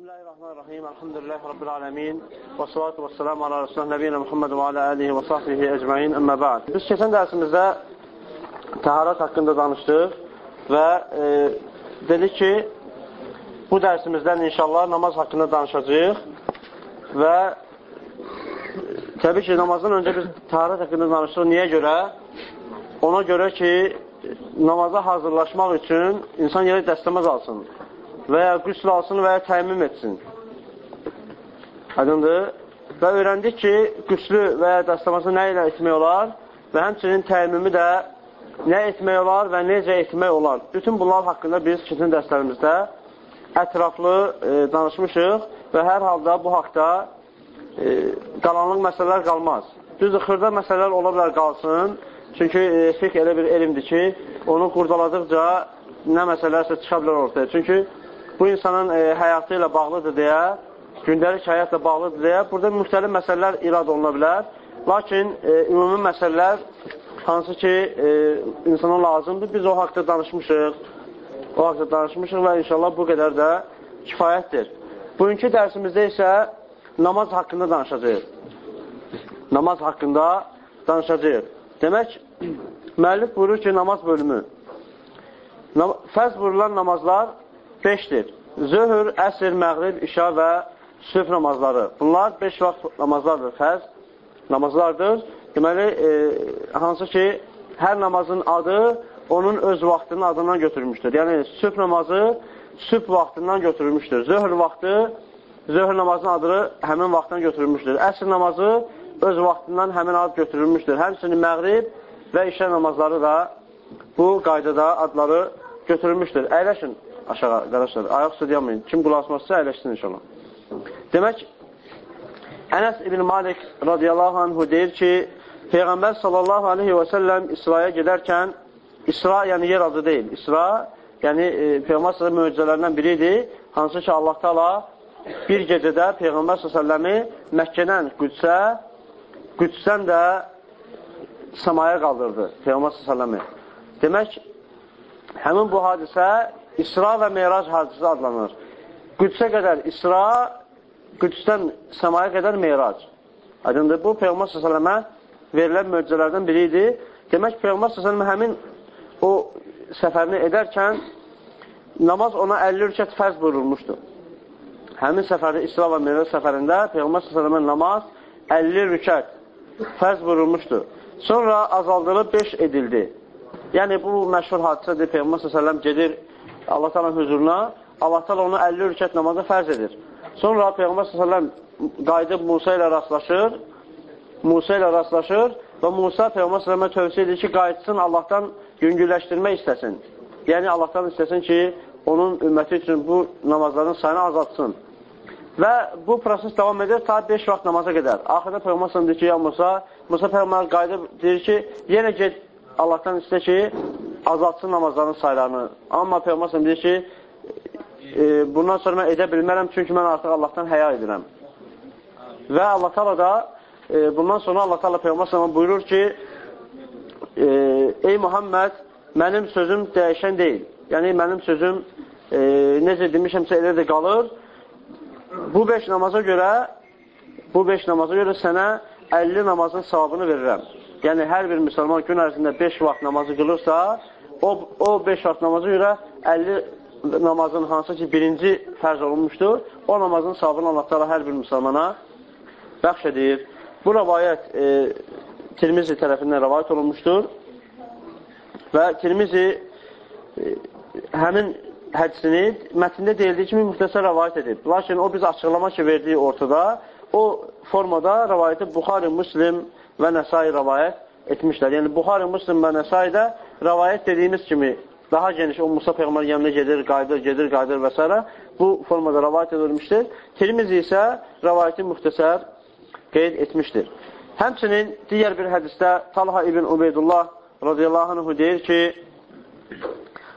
Bismillahirrahmanirrahim. Elhamdülillahi Rabbil alemin. Və salatu və selamu ala Resulullah Nəbiyyina Muhammed və alə alihi və sahbihi ecmain. Əmmə ba'd. Biz keçən dərsimizdə təharat haqqında danışdıq və e, dedik ki, bu dərsimizdən inşallah namaz haqqında danışacağıq və təbii ki, namazdan öncə biz təharat haqqında danışdıq. Niyə görə? Ona görə ki, namaza hazırlaşmaq üçün insan yerə dəstəməz alsın və ya qüsl alsın və ya təymim etsin. Aydındır. Və öyrəndik ki, qüslü və ya dəstəması nə ilə etmək olar və həmçinin təymimi də nə etmək olar və necə etmək olar. Bütün bunlar haqqında biz keçən dərslərimizdə ətraflı e, danışmışıq və hər halda bu haqda e, qalanlıq məsələlər qalmaz. Düzdür, xırda məsələlər ola bilər qalsın. Çünki e, fiqh elə bir elmdir ki, onu qurdaladıqca nə məsələlərsə çıxa bilər ortaya. Çünki bu insanın e, həyatı ilə bağlıdır deyə, gündəlik həyatla bağlıdır deyə, burada müxtəlif məsələlər irad oluna bilər. Lakin e, ümumi məsələlər hansı ki, e, insana lazımdır, biz o haqda danışmışıq. O haqda danışmışıq və inşallah bu qədər də kifayətdir. Bugünkü dərsimizdə isə namaz haqqında danışacağıq. Namaz haqqında danışacağıq. Demək, müəllif buyurur ki, namaz bölümü. Fərz buyurulan namazlar beşdir. Zöhr, əsr, məğrib, işa və sübh namazları. Bunlar beş vaxt namazlardır, fərz namazlardır. Deməli, e, hansı ki, hər namazın adı onun öz vaxtının adından götürmüşdür. Yəni, sübh namazı sübh vaxtından götürülmüşdür. Zöhr vaxtı, zöhr namazının adı həmin vaxtdan götürülmüşdür. Əsr namazı öz vaxtından həmin ad götürülmüşdür. Həmçinin məğrib və işə namazları da bu qaydada adları götürülmüşdür. Əyləşin aşağı, qardaşlar, ayaq üstə deyamayın. Kim qulaq asmazsa əyləşsin inşallah. Demək, Ənəs ibn Malik radiyallahu anhu deyir ki, Peyğəmbər sallallahu aleyhi və səlləm İsraya gedərkən, İsra yəni yer adı deyil, İsra yəni e, Peyğəmbər sallallahu möcüzələrindən biridir, hansı ki Allah taala bir gecədə Peyğəmbər sallallahu Məkkədən Qüdsə, Qüdsdən də səmaya qaldırdı Peyğəmbər sallallahu Demək, həmin bu hadisə İsra və Meyrac hadisi adlanır. Qüdsə qədər İsra, Qüdsdən səmaya qədər Meyrac. Aydındır, bu Peyğəmbər s.ə.və verilən möcüzələrdən biri idi. Demək, Peyğəmbər s.ə.və həmin o səfərini edərkən namaz ona 50 rükət fərz buyurulmuşdu. Həmin səfərdə, İsra və Meyrac səfərində Peyğəmbər s.ə.və namaz 50 rükət fərz buyurulmuşdu. Sonra azaldılıb 5 edildi. Yəni, bu məşhur hadisədir. Peyğəmbər s.ə.v gedir Allah təala huzuruna, Allah təala onu 50 rükət namaza fərz edir. Sonra Peyğəmbər s.ə.v qayıdıb Musa ilə rastlaşır, Musa ilə rastlaşır və Musa Peyğəmbər s.ə.və tövsiyə edir ki, qayıtsın Allahdan yüngülləşdirmək istəsin. Yəni, Allahdan istəsin ki, onun ümməti üçün bu namazların sayını azaltsın. Və bu proses davam edir ta 5 vaxt namaza qədər. Axırda Peyğəmbər s.ə.v deyir ki, ya Musa, Musa Peyğəmbər qayıdıb deyir ki, yenə get Allahdan istə ki, azaltsın namazların saylarını. Amma Peyğəmbər deyir ki, e, bundan sonra mən edə bilmərəm, çünki mən artıq Allahdan həya edirəm. Və Allah Taala da e, bundan sonra Allah Taala Peyğəmbər buyurur ki, e, ey Muhammed, mənim sözüm dəyişən deyil. Yəni mənim sözüm e, necə demişəmsə elə də qalır. Bu 5 namaza görə bu 5 namaza görə sənə 50 namazın savabını verirəm. Yəni hər bir müsəlman gün ərzində 5 vaxt namazı qılırsa, o, o 5 vaxt namazı görə 50 namazın hansı ki birinci fərz olunmuşdur, o namazın savabını Allah təala hər bir müsəlmana bəxş edir. Bu rəvayət e, Tirmizi tərəfindən rəvayət olunmuşdur və Tirmizi e, həmin hədisini mətndə deyildiyi kimi müxtəsər rəvayət edib. Lakin o biz açıqlama ki verdiyi ortada, o formada rəvayəti Buxari, Müslim və Nəsai rəvayət etmişlər. Yəni, Buxari, Müslim və Nəsaidə rəvayət dediyimiz kimi daha geniş o Musa Peyğəmbər yanına gedir, qayıdır, gedir, qayıdır və s. Bu formada rəvayət edilmişdir. Tirmizi isə rəvayəti müxtəsər qeyd etmişdir. Həmçinin digər bir hədisdə Talha ibn Ubeydullah radiyallahu anhu deyir ki,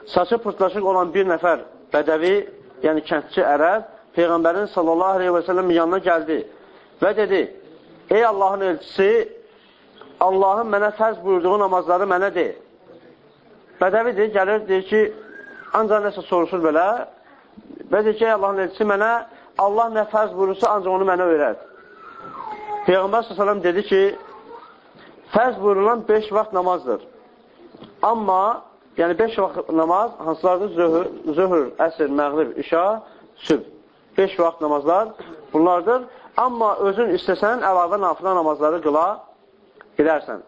saçı pırtlaşıq olan bir nəfər bədəvi, yəni kəndçi ərəb, Peyğəmbərin sallallahu aleyhi və səlləm yanına gəldi və dedi, ey Allahın elçisi, Allahın mənə fərz buyurduğu namazları mənə de. Bədəvidir, gəlir, deyir ki, ancaq nəsə soruşur belə. Və deyir ki, Allahın elçisi mənə Allah nə fərz buyurursa, ancaq onu mənə öyrət. Peyğəmbər s.ə.v dedi ki, fərz buyurulan 5 vaxt namazdır. Amma, yəni 5 vaxt namaz, hansılardır? Zöhür, zöhür əsr, məğrib, işa, süb. 5 vaxt namazlar bunlardır. Amma özün istəsən, əlavə nafilə namazları qıla bilərsən.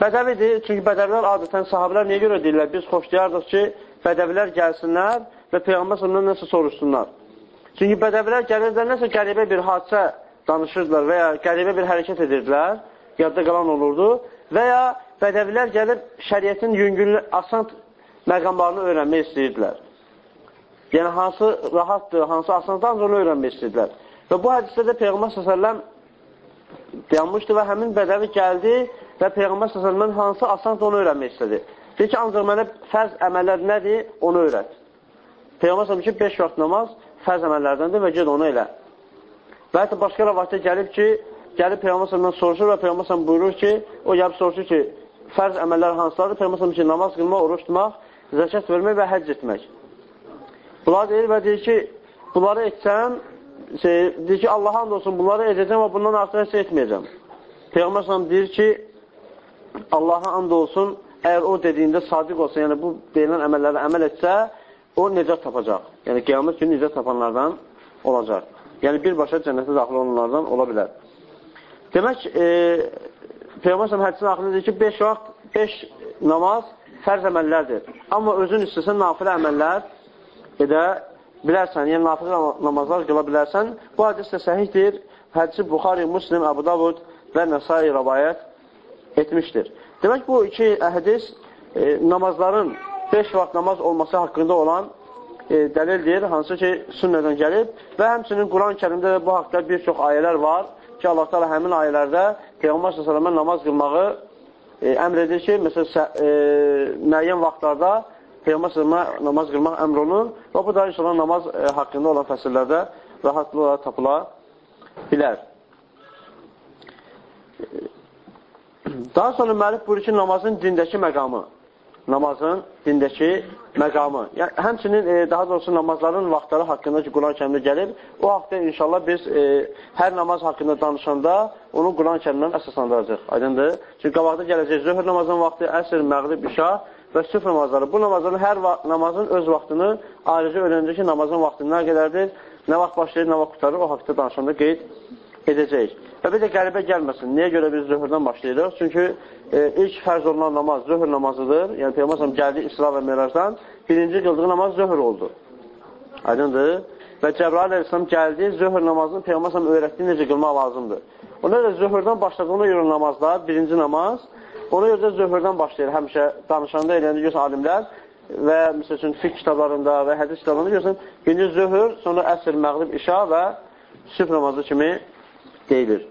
Bədəvidir, çünki bədəvilər adətən sahabilər niyə görə deyirlər? Biz xoşlayardıq ki, bədəvilər gəlsinlər və Peyğəmbər sınırdan nəsə soruşsunlar. Çünki bədəvilər gəlirlər, nəsə qəribə bir hadisə danışırdılar və ya qəribə bir hərəkət edirdilər, yadda qalan olurdu və ya bədəvilər gəlib şəriyyətin yüngül, asan məqamlarını öyrənmək istəyirdilər. Yəni, hansı rahatdır, hansı asandır, ancaq onu öyrənmək istəyirdilər. Və bu hədisdə də Peyğəmbər s.ə.v dayanmışdı və həmin bədəvi gəldi və Peyğəmbər s.ə.v hansı asandır, onu öyrənmək istədi. Deyir ki, ancaq mənə fərz əməllər nədir, onu öyrət. Peyğəmbər s.ə.v ki, 5 vaxt namaz fərz əməllərdəndir və ged onu elə. Və hətta başqa rəvayətdə gəlib ki, gəlib Peyğəmbər s.ə.v soruşur və Peyğəmbər s.ə.v buyurur ki, o gəlib soruşur ki, fərz əməllər hansılardır? Peyğəmbər s.ə.v ki, namaz qılmaq, oruç tutmaq, zəkat vermək və həcc etmək. Bunlar deyir və deyir ki, bunları etsəm, şey, deyir ki, Allah and olsun, bunları edəcəm və bundan artıq heç etməyəcəm. Peyğəmbər s.ə.v deyir ki, Allaha and olsun, əgər o dediyində sadiq olsa, yəni bu deyilən əməllərə əməl etsə, o necat tapacaq. Yəni qiyamət günü necat tapanlardan olacaq. Yəni birbaşa cənnətə daxil olanlardan ola bilər. Demək, e, Peyğəmbər s.ə.v hədisin axırında deyir ki, 5 vaxt, 5 namaz fərz əməllərdir. Amma özün istəsən nafilə əməllər edə bilərsən, yəni nafilə namazlar qıla bilərsən. Bu hədis də səhihdir. Hədisi Buxari, Muslim, Əbu Davud və Nəsai rəvayət etmişdir. Demək, bu iki hədis e, namazların 5 vaxt namaz olması haqqında olan e, dəlildir, hansı ki, sünnədən gəlib və həmçinin Quran-ı kərimdə də bu haqda bir çox ayələr var ki, Allah da həmin ayələrdə Peyğəmbər s.ə.və namaz qılmağı e, əmr edir ki, məsələn, e, müəyyən vaxtlarda Peyğəmbər s.ə.və namaz qılmaq əmr olunur və bu da inşallah namaz e, haqqında olan fəsillərdə rahatlıqla tapıla bilər. Daha sonra müəllif buyurur ki, namazın dindəki məqamı. Namazın dindəki məqamı. Yəni, həmçinin, e, daha doğrusu namazların vaxtları haqqında ki, Quran kəmdə gəlib, o haqda inşallah biz e, hər namaz haqqında danışanda onu Quran kəmdən əsaslandıracaq. Aydındır? Çünki qabaqda gələcək zöhr namazın vaxtı, əsr, məğrib, işa və süf namazları. Bu namazların hər namazın öz vaxtını ayrıca öyrənəcək ki, namazın vaxtı nə qədərdir, nə vaxt başlayır, nə vaxt qutarır, o haqda danışanda qeyd edəcəyik. Və bir də qəribə gəlməsin. Niyə görə biz zöhrdən başlayırıq? Çünki e, ilk fərz olunan namaz zöhr namazıdır. Yəni Peyğəmbər gəldi İsra və Mirajdan birinci qıldığı namaz zöhr oldu. Aydındır? Və Cəbrail əleyhissalam gəldi, zöhr namazını Peyğəmbər öyrətdi necə qılmaq lazımdır. Ona görə zöhrdən başladığına görə namazlar, birinci namaz, ona görə də zöhrdən başlayır. Həmişə danışanda eləyəndə görürsən alimlər və məsəl üçün fiqh kitablarında və hədis kitablarında görürsən, birinci zöhr, sonra əsr, məğrib, işa və sübh namazı kimi deyilir.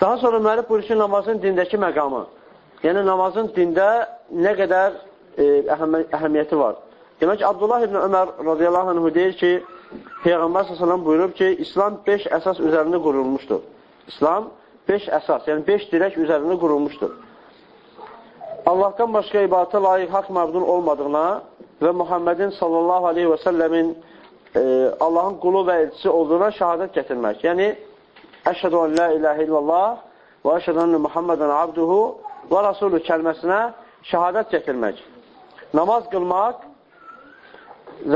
Daha sonra müəllif buyurur ki, namazın dindəki məqamı. Yəni, namazın dində nə qədər e, əhəm əhəmiyyəti var. Demək ki, Abdullah ibn Ömər radiyallahu anh deyir ki, Peyğəmbər s.ə.v buyurub ki, İslam 5 əsas üzərində qurulmuşdur. İslam 5 əsas, yəni 5 dirək üzərində qurulmuşdur. Allahdan başqa ibadətə layiq haqq məbdun olmadığına və Muhammedin sallallahu aleyhi və səlləmin e, Allahın qulu və elçisi olduğuna şəhadət gətirmək. Yəni, əşhədu ən la iləhə illallah və əşhədu ən Muhammedən abduhu və rasulü kəlməsinə şəhadət gətirmək. Namaz qılmaq,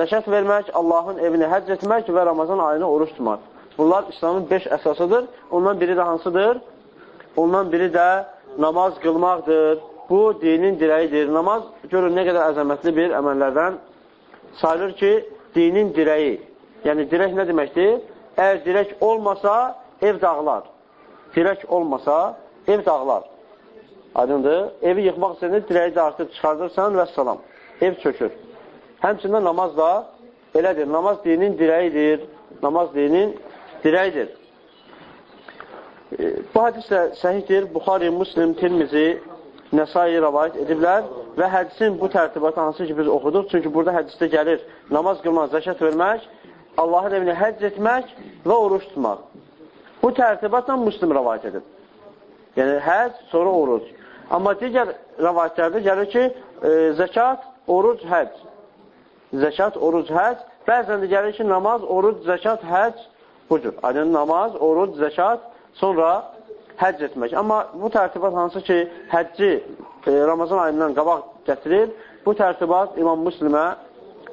zəşət vermək, Allahın evini həcc etmək və Ramazan ayını oruç tutmaq. Bunlar İslamın beş əsasıdır. Ondan biri də hansıdır? Ondan biri də namaz qılmaqdır. Bu, dinin dirəyidir. Namaz, görün nə qədər əzəmətli bir əməllərdən sayılır ki, dinin dirəyi. Yəni, dirək nə deməkdir? Əgər dirək olmasa, ev dağlar. Dirək olmasa, ev dağlar. Aydındır. Evi yıxmaq istəyəndə dirəyi də artıq çıxardırsan və salam. Ev çökür. Həmçində namaz da belədir. Namaz dinin dirəyidir. Namaz dinin dirəyidir. E, bu hadis də səhihdir. Buxari, Muslim, Tirmizi, Nəsai rəvayət ediblər və hədisin bu tərtibatı hansı ki biz oxuduq, çünki burada hədisdə gəlir namaz qılmaq, zəkat vermək, Allahın evinə həcc etmək və oruç tutmaq. Bu tərtibatla muslim rəvayət edib. Yəni, həcc, sonra oruc. Amma digər rəvayətlərdə gəlir ki, e, zəkat, oruc, həcc. Zəkat, oruc, həcc Bəzən də gəlir ki, namaz, oruc, zəkat, həc budur. Aydın namaz, oruc, zəkat, sonra həcc etmək. Amma bu tərtibat hansı ki, həcci e, Ramazan ayından qabaq gətirir, bu tərtibat İmam Müslimə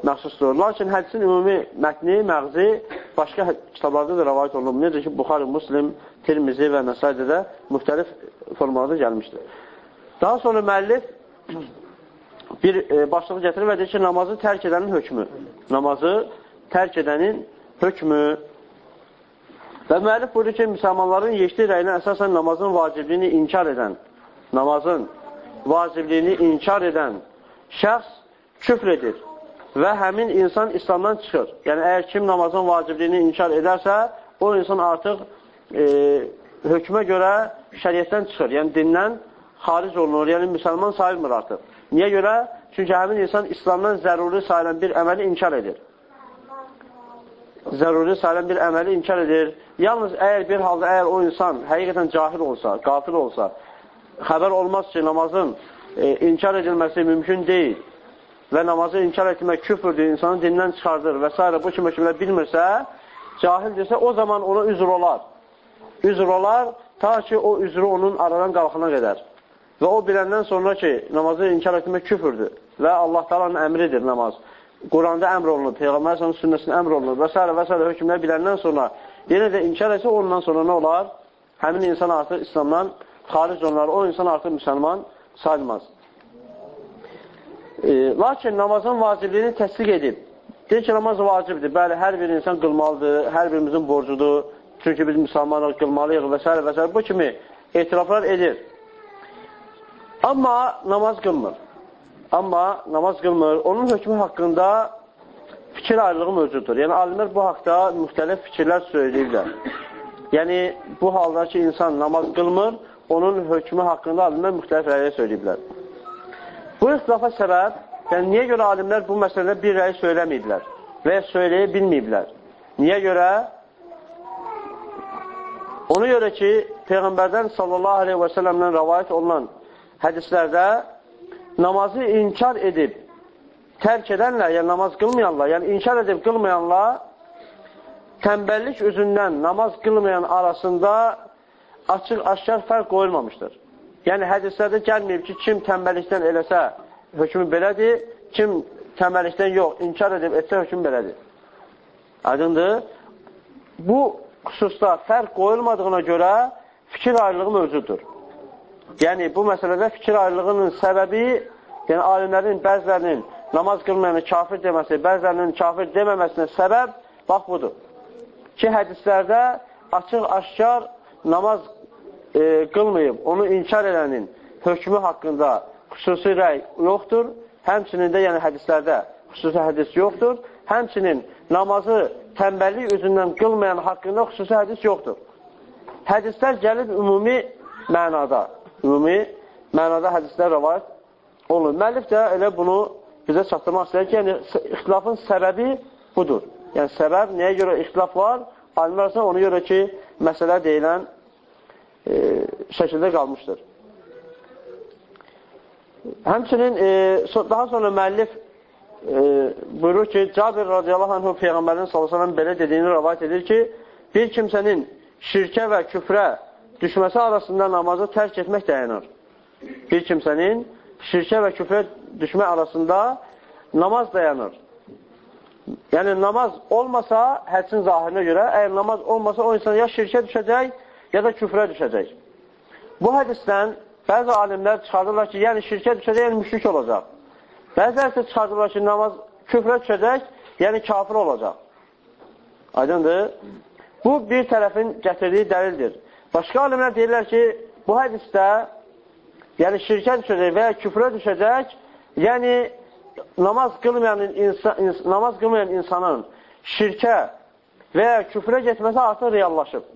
məxsusdur. Lakin həccin ümumi mətni, məğzi başqa kitablarda da rəvayət olunub. Necə ki, Buxarı, Müslim, Tirmizi və Nəsaidə də müxtəlif formalarda gəlmişdir. Daha sonra müəllif bir e, başlığı gətirir və deyir ki, namazı tərk edənin hökmü. Namazı tərk edənin hökmü. Və müəllif buyurur ki, müsəlmanların yeşli rəyinə əsasən namazın vacibliyini inkar edən, namazın vacibliyini inkar edən şəxs küfr edir və həmin insan İslamdan çıxır. Yəni, əgər kim namazın vacibliyini inkar edərsə, o insan artıq e, hökmə görə şəriyyətdən çıxır. Yəni, dindən xaric olunur, yəni müsəlman sayılmır artıq. Niyə görə? Çünki həmin insan İslamdan zəruri sayılan bir əməli inkar edir. Zəruri sayılan bir əməli inkar edir. Yalnız əgər bir halda, əgər o insan həqiqətən cahil olsa, qafil olsa, xəbər olmaz ki, namazın e, inkar edilməsi mümkün deyil və namazı inkar etmək küfürdür, insanı dindən çıxardır və s. bu kimi kimlər bilmirsə, cahildirsə, o zaman ona üzr olar. Üzr olar, ta ki o üzrü onun aradan qalxına qədər. Və o biləndən sonra ki, namazı inkar etmək küfürdür və Allah talanın əmridir namaz. Quranda əmr olunur, Peyğəmbər sənın sünnəsində əmr olunur və s. və s. hökmlər biləndən sonra yenə də inkar etsə, ondan sonra nə olar? Həmin insan artıq İslamdan xaric olar, o insan artıq müsəlman sayılmaz. E, lakin namazın vacibliyini təsdiq edib. Deyir ki, namaz vacibdir. Bəli, hər bir insan qılmalıdır, hər birimizin borcudur. Çünki biz müsəlmanlar qılmalıyıq və s. və s. Bu kimi etiraflar edir. Amma namaz qılmır. Amma namaz qılmır. Onun hökmü haqqında fikir ayrılığı mövcuddur. Yəni, alimlər bu haqda müxtəlif fikirlər söyləyirlər. Yəni, bu halda ki, insan namaz qılmır, onun hökmü haqqında alimlər müxtəlif rəyə söyləyiblər. Bu ixtilafa səbəb, yəni niyə görə alimlər bu məsələdə bir rəy söyləməyiblər və ya söyləyə bilməyiblər? Niyə görə? Ona görə ki, Peyğəmbərdən sallallahu aleyhi və səlləmdən rəvayət olunan hədislərdə namazı inkar edib tərk edənlər, yəni namaz qılmayanlar, yəni inkar edib qılmayanlar tənbəllik üzündən namaz qılmayan arasında açıq-aşkar fərq qoyulmamışdır. Yəni hədislərdə gəlməyib ki, kim tənbəllikdən eləsə hökmü belədir, kim tənbəllikdən yox, inkar edib etsə hökmü belədir. Aydındır. Bu xüsusda fərq qoyulmadığına görə fikir ayrılığı mövcuddur. Yəni, bu məsələdə fikir ayrılığının səbəbi, yəni alimlərin bəzilərinin namaz qılmayanı kafir deməsi, bəzilərinin kafir deməməsinə səbəb bax budur. Ki, hədislərdə açıq-aşkar namaz e, qılmayıb, onu inkar edənin hökmü haqqında xüsusi rəy yoxdur. Həmçinin də, yəni hədislərdə xüsusi hədis yoxdur. Həmçinin namazı tənbəllik üzündən qılmayan haqqında xüsusi hədis yoxdur. Hədislər gəlib ümumi mənada ümumi mənada hədislər rəvayət olunur. Müəllif də elə bunu bizə çatdırmaq istəyir ki, yəni ixtilafın səbəbi budur. Yəni səbəb nəyə görə ixtilaf var? Alimlər arasında ona görə ki, məsələ deyilən e, şəkildə qalmışdır. Həmçinin e, daha sonra müəllif e, buyurur ki, Cabir radiyallahu anhu Peyğəmbərin sallallahu belə dediyini rəvayət edir ki, bir kimsənin şirkə və küfrə düşməsi arasında namazı tərk etmək dayanır. Bir kimsənin şirkə və küfrə düşmə arasında namaz dayanır. Yəni, namaz olmasa, hədsin zahirinə görə, əgər namaz olmasa, o insan ya şirkə düşəcək, ya da küfrə düşəcək. Bu hədisdən bəzi alimlər çıxardırlar ki, yəni şirkə düşəcək, yəni müşrik olacaq. Bəzilər isə çıxardırlar ki, namaz küfrə düşəcək, yəni kafir olacaq. Aydındır? Bu, bir tərəfin gətirdiyi dəlildir. Başqa alimlər deyirlər ki, bu hədisdə yəni şirkə düşəcək və ya küfrə düşəcək, yəni namaz qılmayan, insan, ins namaz qılmayan insanın şirkə və ya küfrə getməsi artıq reallaşıb.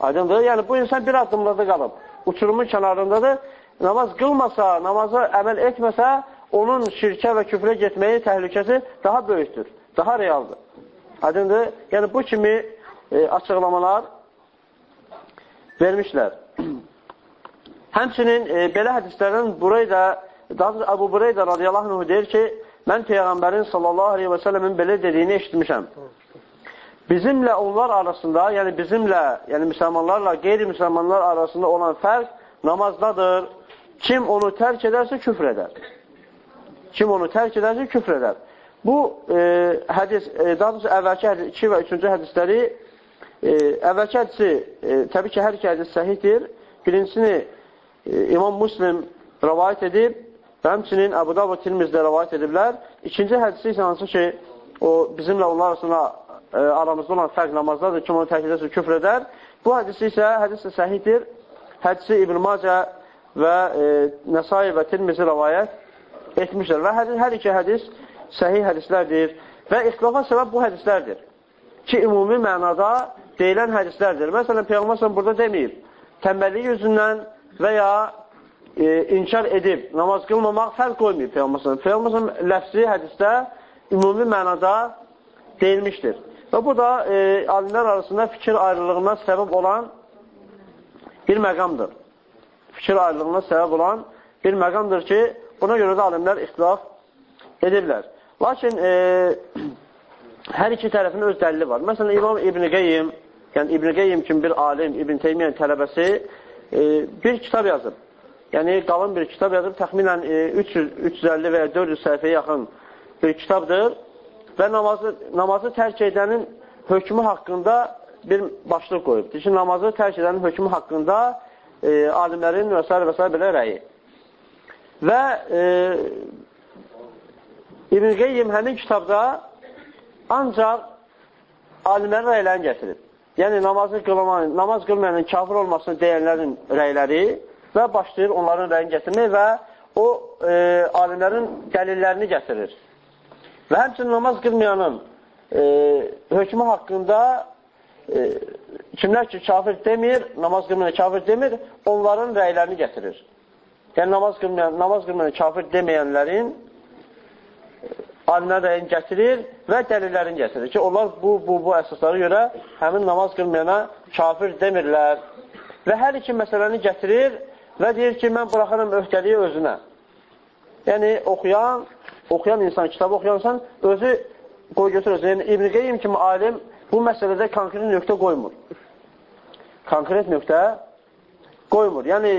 Aydındır? Yəni bu insan bir addımlarda qalıb. Uçurumun kənarındadır. Namaz qılmasa, namaza əməl etməsə, onun şirkə və küfrə getməyi təhlükəsi daha böyükdür, daha realdır. Aydındır? Yəni bu kimi e, açıqlamalar vermişlər. Həmçinin e, belə hədislərdən Bureydə, daha Əbu Bureydə radiyallahu anh deyir ki, mən Peyğəmbərin sallallahu aleyhi və sələmin belə dediyini eşitmişəm. Bizimlə onlar arasında, yəni bizimlə, yəni müsəlmanlarla qeyri-müsəlmanlar arasında olan fərq namazdadır. Kim onu tərk edərsə küfr edər. Kim onu tərk edərsə küfr edər. Bu e, hədis, e, daha doğrusu əvvəlki hədis, 2 və 3-cü hədisləri, e, əvvəlki hədisi, e, təbii ki, hər iki hədis səhihdir. Birincisini e, İmam Muslim rəvayət edib, Və həmçinin Əbu Dava Tirmizdə rəvayət ediblər. İkinci hədisi isə hansı ki, o bizimlə onlar arasında e, aramızda olan fərq namazdadır, kim onu tərk edərsə küfr edər. Bu hədisi isə hədis də səhiddir. Hədisi İbn Macə və e, Nəsai və Tirmizi rəvayət etmişlər. Və hədis, hər iki hədis səhih hədislərdir. Və ixtilafa səbəb bu hədislərdir. Ki, ümumi mənada deyilən hədislərdir. Məsələn, Peyğəmbər burada deməyib. Təmbəllik yüzündən və ya e, inkar edib namaz qılmamaq fərq qoymayıb Peyğəmbər. Peyğəmbər ləfsi hədisdə ümumi mənada deyilmişdir. Və bu da e, alimlər arasında fikir ayrılığına səbəb olan bir məqamdır. Fikir ayrılığına səbəb olan bir məqamdır ki, buna görə də alimlər ixtilaf ediblər. Lakin e, hər iki tərəfin öz dəlili var. Məsələn, İmam İbn Qeyyim, yəni İbn Qeyyim kimi bir alim, İbn Teymiyyən tələbəsi e, bir kitab yazıb. Yəni, qalın bir kitab yazıb, təxminən e, 300, 350 və ya 400 səhifəyə yaxın bir kitabdır və namazı, namazı tərk edənin hökmü haqqında bir başlıq qoyub. Ki, namazı tərk edənin hökmü haqqında e, alimlərin və s. və s. belə rəyi. Və e, İbn Qeyyim həmin kitabda ancaq alimlərin rəylərini gətirib. Yəni, namazı qılmayan, namaz qılmayanın kafir olmasını deyənlərin rəyləri və başlayır onların rəyini gətirmək və o e, alimlərin dəlillərini gətirir. Və həmçinin namaz qılmayanın e, hökmü haqqında e, kimlər ki, kafir demir, namaz qılmayan kafir demir, onların rəylərini gətirir. Yəni, namaz qılmayan, namaz qılmayan kafir deməyənlərin alimlər rəyini gətirir və dəlillərini gətirir ki, onlar bu, bu, bu əsaslara görə həmin namaz qılmayana kafir demirlər. Və hər iki məsələni gətirir Və deyir ki, mən buraxıram öhdəliyi özünə. Yəni, oxuyan, oxuyan insan, kitabı oxuyan insan özü qoy götürür. Yəni, İbn-i Qeym kimi alim bu məsələdə konkret nöqtə qoymur. Konkret nöqtə qoymur. Yəni,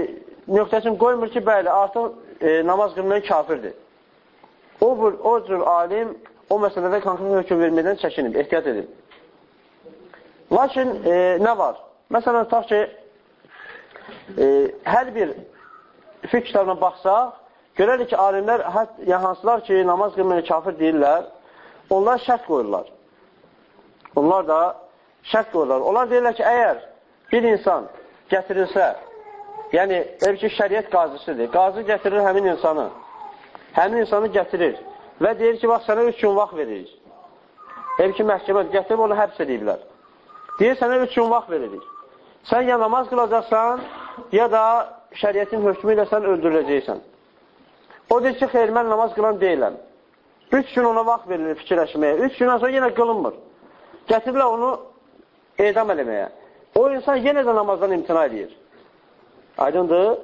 nöqtəsini qoymur ki, bəli, artıq e, namaz qılmaya kafirdir. O, o cür alim o məsələdə konkret hökum verməkdən çəkinib, ehtiyat edib. Lakin e, nə var? Məsələn, tutaq ki, e, hər bir fiqh kitabına baxsaq, görərik ki, alimlər yəni, hansılar ki, namaz qılmaya kafir deyirlər, onlar şərt qoyurlar. Onlar da şərt qoyurlar. Onlar deyirlər ki, əgər bir insan gətirilsə, yəni, ev ki, şəriət qazisidir, qazı gətirir həmin insanı, həmin insanı gətirir və deyir ki, bax, sənə üç gün vaxt veririk. Ev ki, məhkəmə gətirib onu həbs ediblər. Deyir, sənə üç gün vaxt veririk. Sən ya namaz qılacaqsan, ya da şəriətin hökmü ilə sən öldürüləcəksən. O deyir ki, xeyr, mən namaz qılan deyiləm. Üç gün ona vaxt verilir fikirləşməyə. Üç gündən sonra yenə qılınmır. Gətirilər onu edam eləməyə. O insan yenə də namazdan imtina edir. Aydındır.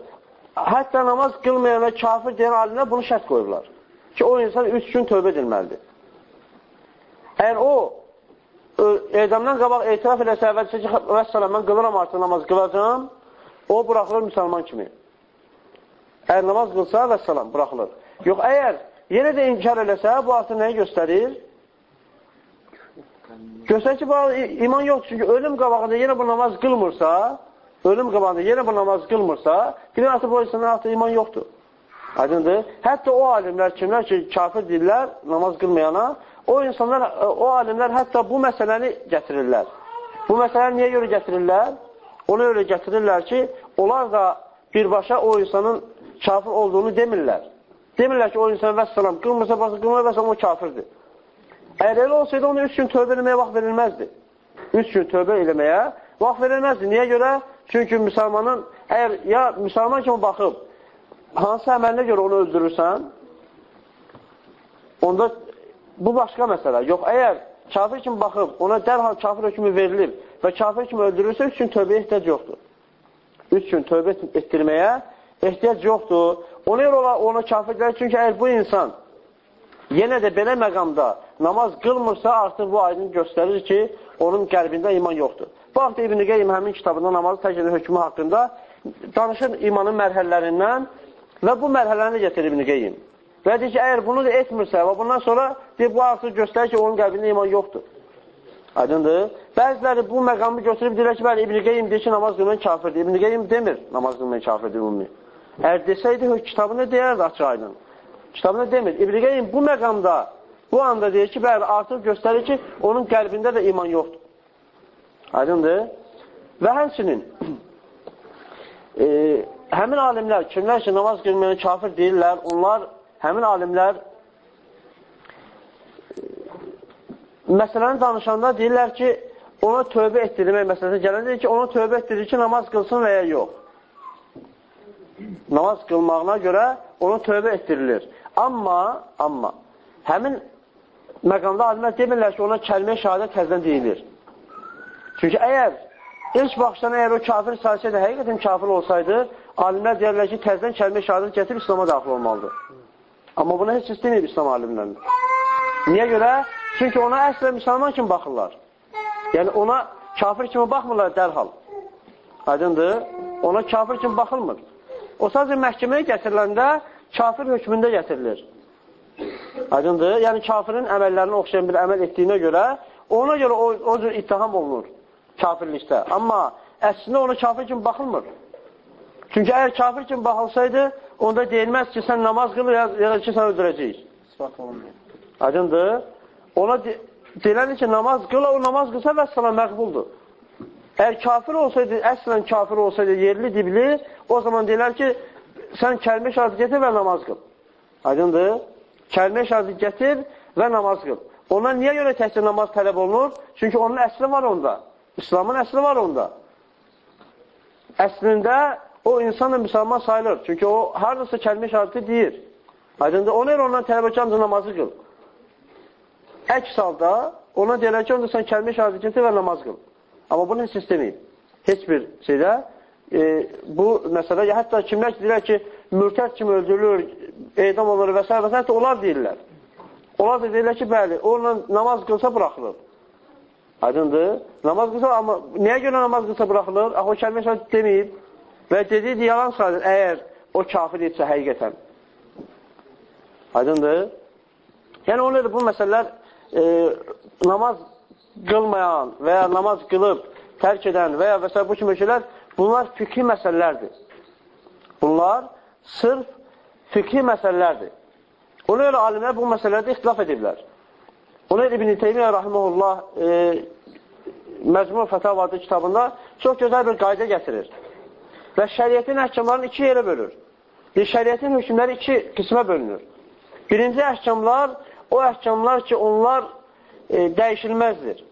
Hətta namaz qılmayana kafir deyən alimlər bunu şərt qoyurlar. Ki, o insan üç gün tövbə edilməlidir. Əgər o edamdan qabaq etiraf eləsə, əvvəlcə ki, vəssalam, mən qılıram artıq namaz qılacam, o buraxılır müsəlman kimi. Əgər namaz qılsa, vəssalam, buraxılır. Yox, əgər yenə də inkar eləsə, bu artıq nəyi göstərir? Göstərir ki, bu iman yoxdur. Çünki ölüm qabağında yenə bu namaz qılmırsa, ölüm qabağında yenə bu namaz qılmırsa, bilin artıq bu insanın artıq iman yoxdur. Aydındır. Hətta o alimlər, kimlər ki, kafir deyirlər, namaz qılmayana, o insanlar, o alimlər hətta bu məsələni gətirirlər. Bu məsələni niyə görə gətirirlər? Ona görə gətirirlər ki, onlar da birbaşa o insanın kafir olduğunu demirlər. Demirlər ki, o insan vəssalam, qılmırsa, baxı, qılmır vəssalam, o kafirdir. Əgər elə olsaydı, ona üç gün tövbə eləməyə vaxt verilməzdi. Üç gün tövbə eləməyə vaxt verilməzdi. Niyə görə? Çünki müsəlmanın, əgər ya müsəlman kimi baxıb, hansı əməlinə görə onu öldürürsən, onda bu başqa məsələ. Yox, əgər kafir kimi baxıb, ona dərhal kafir hökmü verilib və kafir kimi öldürürsə, üç gün tövbəyə ehtiyac yoxdur. Üç gün tövbə etdirməyə ehtiyac yoxdur. Ona görə ona kafir deyir, çünki əgər bu insan yenə də belə məqamda namaz qılmırsa, artıq bu aydın göstərir ki, onun qəlbində iman yoxdur. Haqda İbn-i Qeym həmin kitabında namazı təcrübə hökmü haqqında danışır imanın mərhələlərindən və bu mərhələni gətirir İbn-i Qeym. Və deyir ki, əgər bunu da etmirsə və bundan sonra deyir, bu artıq göstərir ki, onun qəlbində iman yoxdur. Aydındır. Bəziləri bu məqamı götürüb deyirlər ki, bəli, İbn-i Qeym deyir ki, namaz qılmayan kafirdir. İbn-i Qeym demir, namaz qılmayan kafirdir ümumi. Əgər desəydi, kitabını deyərdi açıq aydın. Kitabını demir. İbn-i Qeym bu məqamda, bu anda deyir ki, bəli, artıq göstərir ki, onun qəlbində də iman yoxdur. Aydındır. Və həmçinin e, həmin alimlər, kimlər ki, namaz qılmayan kafir deyirlər, onlar, həmin alimlər məsələni danışanda deyirlər ki, ona tövbə etdirmək məsələsi gələndə ki, ona tövbə etdirir ki, namaz qılsın və ya yox. Namaz qılmağına görə ona tövbə etdirilir. Amma, amma, həmin məqamda alimlər demirlər ki, ona kəlmə şəhadət təzdən deyilir. Çünki əgər ilk baxışdan əgər o kafir sayısaydı, həqiqətən kafir olsaydı, alimlər deyərlər ki, təzdən kəlmə şəhadət gətirib İslama daxil olmalıdır. Amma buna heç istəməyib İslam alimlərinin. Niyə görə? Çünki ona əslə müsəlman kimi baxırlar. Yəni ona kafir kimi baxmırlar dərhal. Aydındır? Ona kafir kimi baxılmır. O sadəcə məhkəməyə gətiriləndə kafir hökmündə gətirilir. Aydındır? Yəni kafirin əməllərini oxşayan bir əməl etdiyinə görə ona görə o, o cür ittiham olunur kafirlikdə. Amma əslində ona kafir kimi baxılmır. Çünki əgər kafir kimi baxılsaydı, onda deyilməz ki, sən namaz qılır, ya, ya ki, sən öldürəcəyik. Aydındır? Ona de deyilir ki, namaz qıla, o namaz qılsa və sana məqbuldur. Əgər kafir olsaydı, əslən kafir olsaydı, yerli dibli, o zaman deyilər ki, sən kəlmə şahidi getir və namaz qıl. Aydındır? Kəlmə şahidi getir və namaz qıl. Ona niyə görə təhsil namaz tələb olunur? Çünki onun əsli var onda. İslamın əsli var onda. Əslində o insanla müsəlman sayılır. Çünki o haradasa kəlmə şahidi deyir. Aydındır? Ona görə ondan tələb etkiləmcə namazı qıl. Əks halda ona deyilər ki, onda sən kəlmə şəhadət getir və namaz qıl. Amma bunu heç istəməyib. Heç bir şeydə e, bu məsələ, ya, hətta kimlər ki, deyirlər ki, mürtəd kimi öldürülür, edam olur və s. və s. Onlar deyirlər. Onlar da deyirlər ki, bəli, onunla namaz qılsa buraxılır. Aydındır. Namaz qılsa, amma niyə görə namaz qılsa buraxılır? Axı, o kəlmə şəhadət deməyib və dediyi yalan sayılır, əgər o kafir etsə həqiqətən. Aydındır. Yəni, ona da bu məsələlər e, namaz qılmayan və ya namaz qılıb tərk edən və ya və bu kimi şeylər, bunlar fikri məsələlərdir. Bunlar sırf fikri məsələlərdir. Ona görə alimlər bu məsələlərdə ixtilaf ediblər. Ona İbn-i Teymiyyə Rahiməhullah e, Məcmur Fətavadı kitabında çox gözəl bir qayda gətirir. Və şəriyyətin əhkamlarını iki yerə bölür. Bir şəriyyətin hökmləri iki qismə bölünür. Birinci əhkamlar o əhkamlar ki, onlar e, dəyişilməzdir.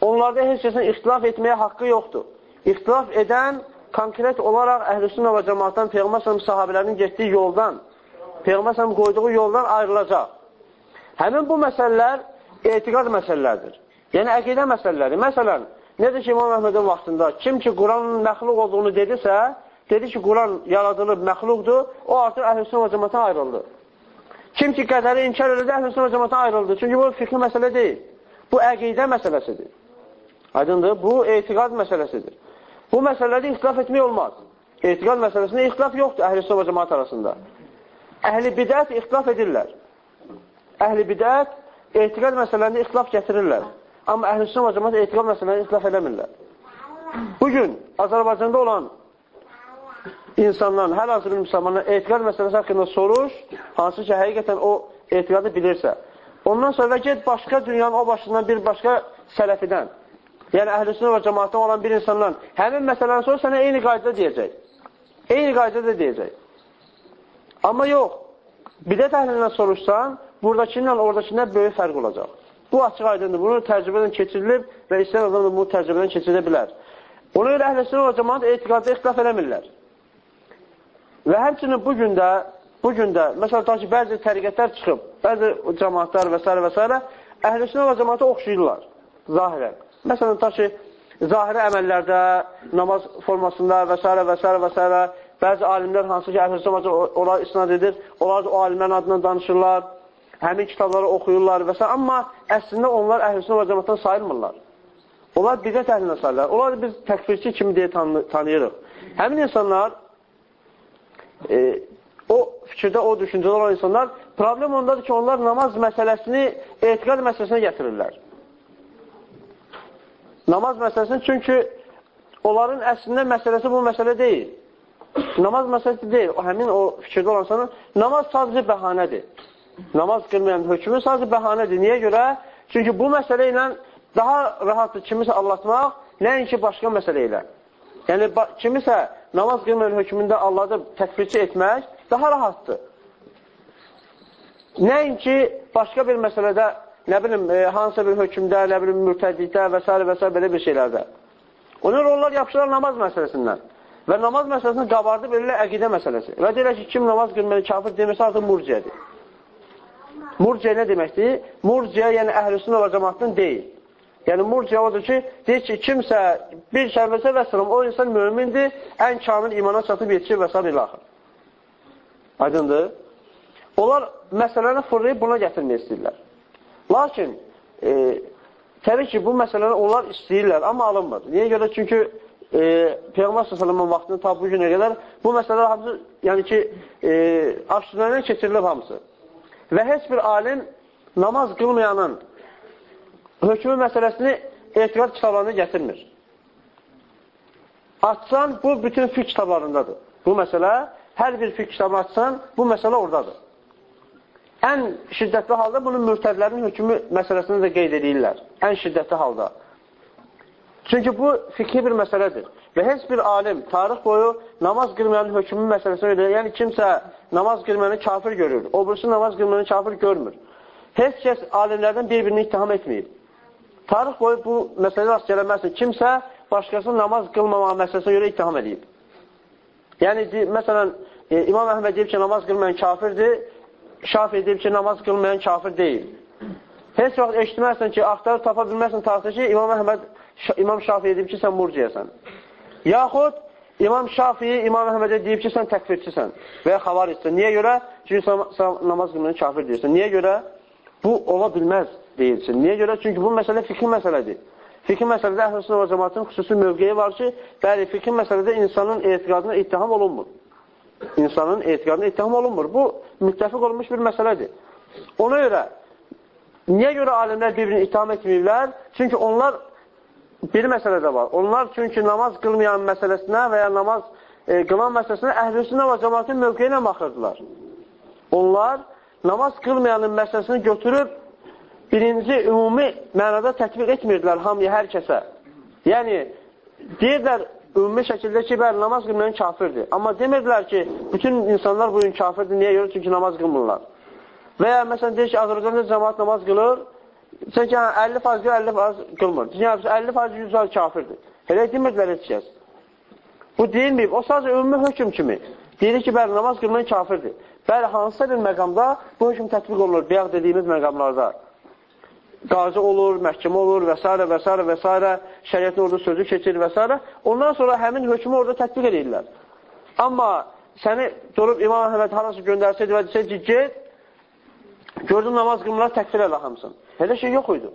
Onlarda heç kəsin ixtilaf etməyə haqqı yoxdur. İxtilaf edən konkret olaraq əhlüsün və cəmatdan Peyğməsəm sahabələrinin getdiyi yoldan, Peyğməsəm qoyduğu yoldan ayrılacaq. Həmin bu məsələlər etiqad məsələlərdir. Yəni, əqidə məsələləri. Məsələn, necə ki, İmam Əhmədin vaxtında kim ki, Quranın məxluq olduğunu dedisə, dedi ki, Quran yaradılıb, məxluqdur, o artıq əhlüsün və cəmatdan ayrıldı. Kim ki qədəri inkar elədi, əhlüsünə cəmatdan ayrıldı. Çünki bu fiqh məsələ deyil. Bu əqidə məsələsidir. Aydındır? Bu etiqad məsələsidir. Bu məsələdə ixtilaf etmək olmaz. Etiqad məsələsində ixtilaf yoxdur əhlüsünə və cəmat arasında. Əhli bidət ixtilaf edirlər. Əhli bidət etiqad məsələlərində ixtilaf gətirirlər. Amma əhlüsünə və cəmat etiqad məsələlərində ixtilaf eləmirlər. Bugün Azərbaycanda olan insandan, hər hansı bir müsəlmandan etiqad məsələsi haqqında soruş, hansı ki, həqiqətən o etiqadı bilirsə. Ondan sonra get başqa dünyanın o başından bir başqa sələfidən, yəni əhlüsünə və cəmaatdan olan bir insandan həmin məsələni sonra sənə eyni qaydada deyəcək. Eyni qaydada deyəcək. Amma yox, bidət əhlindən soruşsan, buradakından, oradakindən böyük fərq olacaq. Bu açıq aydındır. Bunu təcrübədən keçirilib və istəyən adam da bunu təcrübədən keçirə bilər. Ona görə əhlüsünə və cəmaat etiqadda ixtilaf eləmirlər. Və həmçinin bu gün də, bu gün də, məsələn, ta ki, bəzi təriqətlər çıxıb, bəzi cəmaatlar və s. və s. əhlüsünə və cəmaata oxşayırlar, zahirən. Məsələn, ta ki, zahiri əməllərdə, namaz formasında və s. və s. və s. Bəzi alimlər hansı ki, əhlüsünə və onlar isnad edir, onlar da o alimlərin adından danışırlar. Həmin kitabları oxuyurlar və s. Amma əslində onlar əhlüsünə və cəmatdan sayılmırlar. Onlar bidət əhlinə sayılırlar. Onlar biz təkfirçi kimi deyə tanı tanıyırıq. Həmin insanlar e, o fikirdə, o düşüncədə olan insanlar problem ondadır ki, onlar namaz məsələsini etiqad məsələsinə gətirirlər. Namaz məsələsini çünki onların əslində məsələsi bu məsələ deyil. Namaz məsələsi deyil. O, həmin o fikirdə olan insanın namaz sadəcə bəhanədir. Namaz qılmayan hökmü sadəcə bəhanədir. Niyə görə? Çünki bu məsələ ilə daha rahatdır kimisə allatmaq, nəinki başqa məsələ ilə. Yəni, kimisə namaz qılmayan hökmündə Allahda təkfirçi etmək daha rahatdır. Nəinki başqa bir məsələdə, nə bilim, e, hansısa bir hökmdə, nə bilim, mürtədlikdə və s. və s. belə bir şeylərdə. Onun onlar yapışırlar namaz məsələsindən. Və namaz məsələsini qabardıb elə əqidə məsələsi. Və deyirlər ki, kim namaz qılmalı kafir deməsə artıq murciədir. Murciə nə deməkdir? Murciə, yəni əhlüsün ola cəmatın deyil. Yəni murciə odur ki, deyir ki, kimsə bir şərbəsə və sələm, o insan mömindir, ən kamil imana çatıb yetişir və s. ilaxır. Aydındır? Onlar məsələni fırlayıb buna gətirmək istəyirlər. Lakin, e, təbii ki, bu məsələni onlar istəyirlər, amma alınmır. Niyə görə? Çünki e, Peyğəmbər s.ə.v-in vaxtını ta bu günə qədər bu məsələlər hamısı, yəni ki, e, aşırılarına keçirilib hamısı. Və heç bir alim namaz qılmayanın hökmü məsələsini etiqad kitablarına gətirmir. Açsan, bu bütün fiqh kitablarındadır. Bu məsələ, hər bir fiqh kitabını açsan, bu məsələ oradadır. Ən şiddətli halda bunun mürtədlərin hökmü məsələsini də qeyd edirlər. Ən şiddətli halda. Çünki bu fikri bir məsələdir. Və heç bir alim tarix boyu namaz qılmayanın hökmü məsələsini öyrədir. Yəni kimsə namaz qılmayanı kafir görür, o birisi namaz qılmayanı kafir görmür. Heç kəs alimlərdən bir-birini ittiham etməyib. Tarix boyu bu məsələ rast gəlməzsə, kimsə başqasının namaz qılmamağı məsələsinə görə ittiham edib. Yəni, məsələn, e, İmam Əhməd deyib ki, namaz qılmayan kafirdir, Şafi deyib ki, namaz qılmayan kafir deyil. Heç vaxt eşitməzsən ki, axtarıb tapa bilməzsən tarixdə ki, İmam Əhməd, İmam Şafi deyib ki, sən murciyəsən. Yaxud İmam Şafi İmam Əhmədə deyib ki, sən təkfirçisən və ya xavaricsən. Niyə görə? Çünki sən, sən namaz qılmayan kafir deyirsən. Niyə görə? Bu ola bilməz deyilsin. Niyə görə? Çünki bu məsələ fikri məsələdir. Fikri məsələdə əhl-i və cəmatın xüsusi mövqeyi var ki, bəli, fikri məsələdə insanın etiqadına ittiham olunmur. İnsanın etiqadına ittiham olunmur. Bu, müttəfiq olmuş bir məsələdir. Ona görə, niyə görə alimlər bir-birini ittiham etməyiblər? Çünki onlar, bir məsələdə var. Onlar çünki namaz qılmayan məsələsinə və ya namaz e, qılan məsələsinə əhl-i və cəmatın mövqeyi ilə baxırdılar. Onlar namaz qılmayanın məsələsini götürüb birinci ümumi mənada tətbiq etmirdilər hamıya, hər kəsə. Yəni, deyirlər ümumi şəkildə ki, bəli, namaz qılmayan kafirdir. Amma demirdilər ki, bütün insanlar bugün kafirdir, niyə görə? Çünki namaz qılmırlar. Və ya, məsələn, deyir ki, Azərbaycanda cəmaat namaz qılır, sən ki, 50 faiz qılır, 50 faiz qılmır. Dünya 50 faiz 100 faiz kafirdir. Elə demirdilər heç kəs. Bu deyilməyib, o sadəcə ümumi hökm kimi. Deyir ki, bəli, namaz qılmayan kafirdir. Bəli, hansısa bir məqamda bu hökm tətbiq olunur, bəyaq dediyimiz məqamlarda qazı olur, məhkəmə olur və s. və s. və s. şəriyyətin orada sözü keçir və s. Ondan sonra həmin hökmü orada tətbiq edirlər. Amma səni durub İmam Əhməd harası göndərsəydi və desə ki, get, gördün namaz qılmırlar, təkfir elə hamısın. Elə şey yox idi.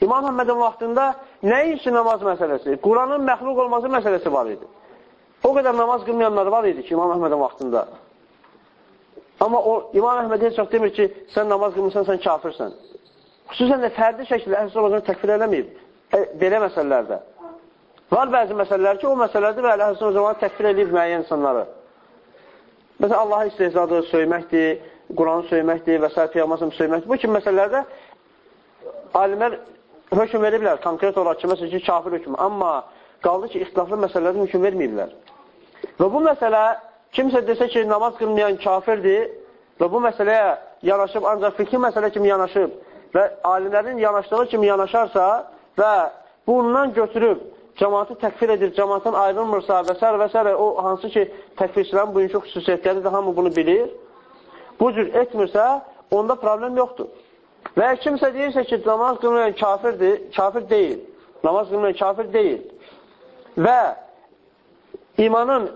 İmam Əhmədin vaxtında üçün namaz məsələsi? Quranın məxluq olması məsələsi var idi. O qədər namaz qılmayanlar var idi ki, İmam Əhmədin vaxtında. Amma o İmam Əhməd heç vaxt demir ki, sən namaz qılmırsan, sən kafirsən. Xüsusən də fərdi şəkildə əhl-i olacaq təkfir eləməyib e, belə məsələlərdə. Var bəzi məsələlər ki, o məsələlərdə və əhl-i olacaq təkfir eləyib müəyyən insanları. Məsələn, Allahı istehzadır, söyməkdir, Quranı söyməkdir və s. Peyğməsəm söyməkdir. Bu kimi məsələlərdə alimlər hökm veriblər, konkret olaraq ki, məsələn ki, kafir hökmü. Amma qaldı ki, ixtilaflı məsələlərdə hökm verməyiblər. Və bu məsələ, kimsə desə ki, namaz qılmayan kafirdir və bu məsələyə yanaşıb, ancaq fikri məsələ kimi yanaşıb və alimlərin yanaşdığı kimi yanaşarsa və bundan götürüb cəmatı təkfir edir, cəmatdan ayrılmırsa və s. və s. o hansı ki, təkfirçilərin bugünkü xüsusiyyətləridir, hamı bunu bilir. Bu cür etmirsə, onda problem yoxdur. Və kimsə deyirsə ki, namaz qılmayan kafirdir, kafir deyil. Namaz qılmayan kafir deyil. Və imanın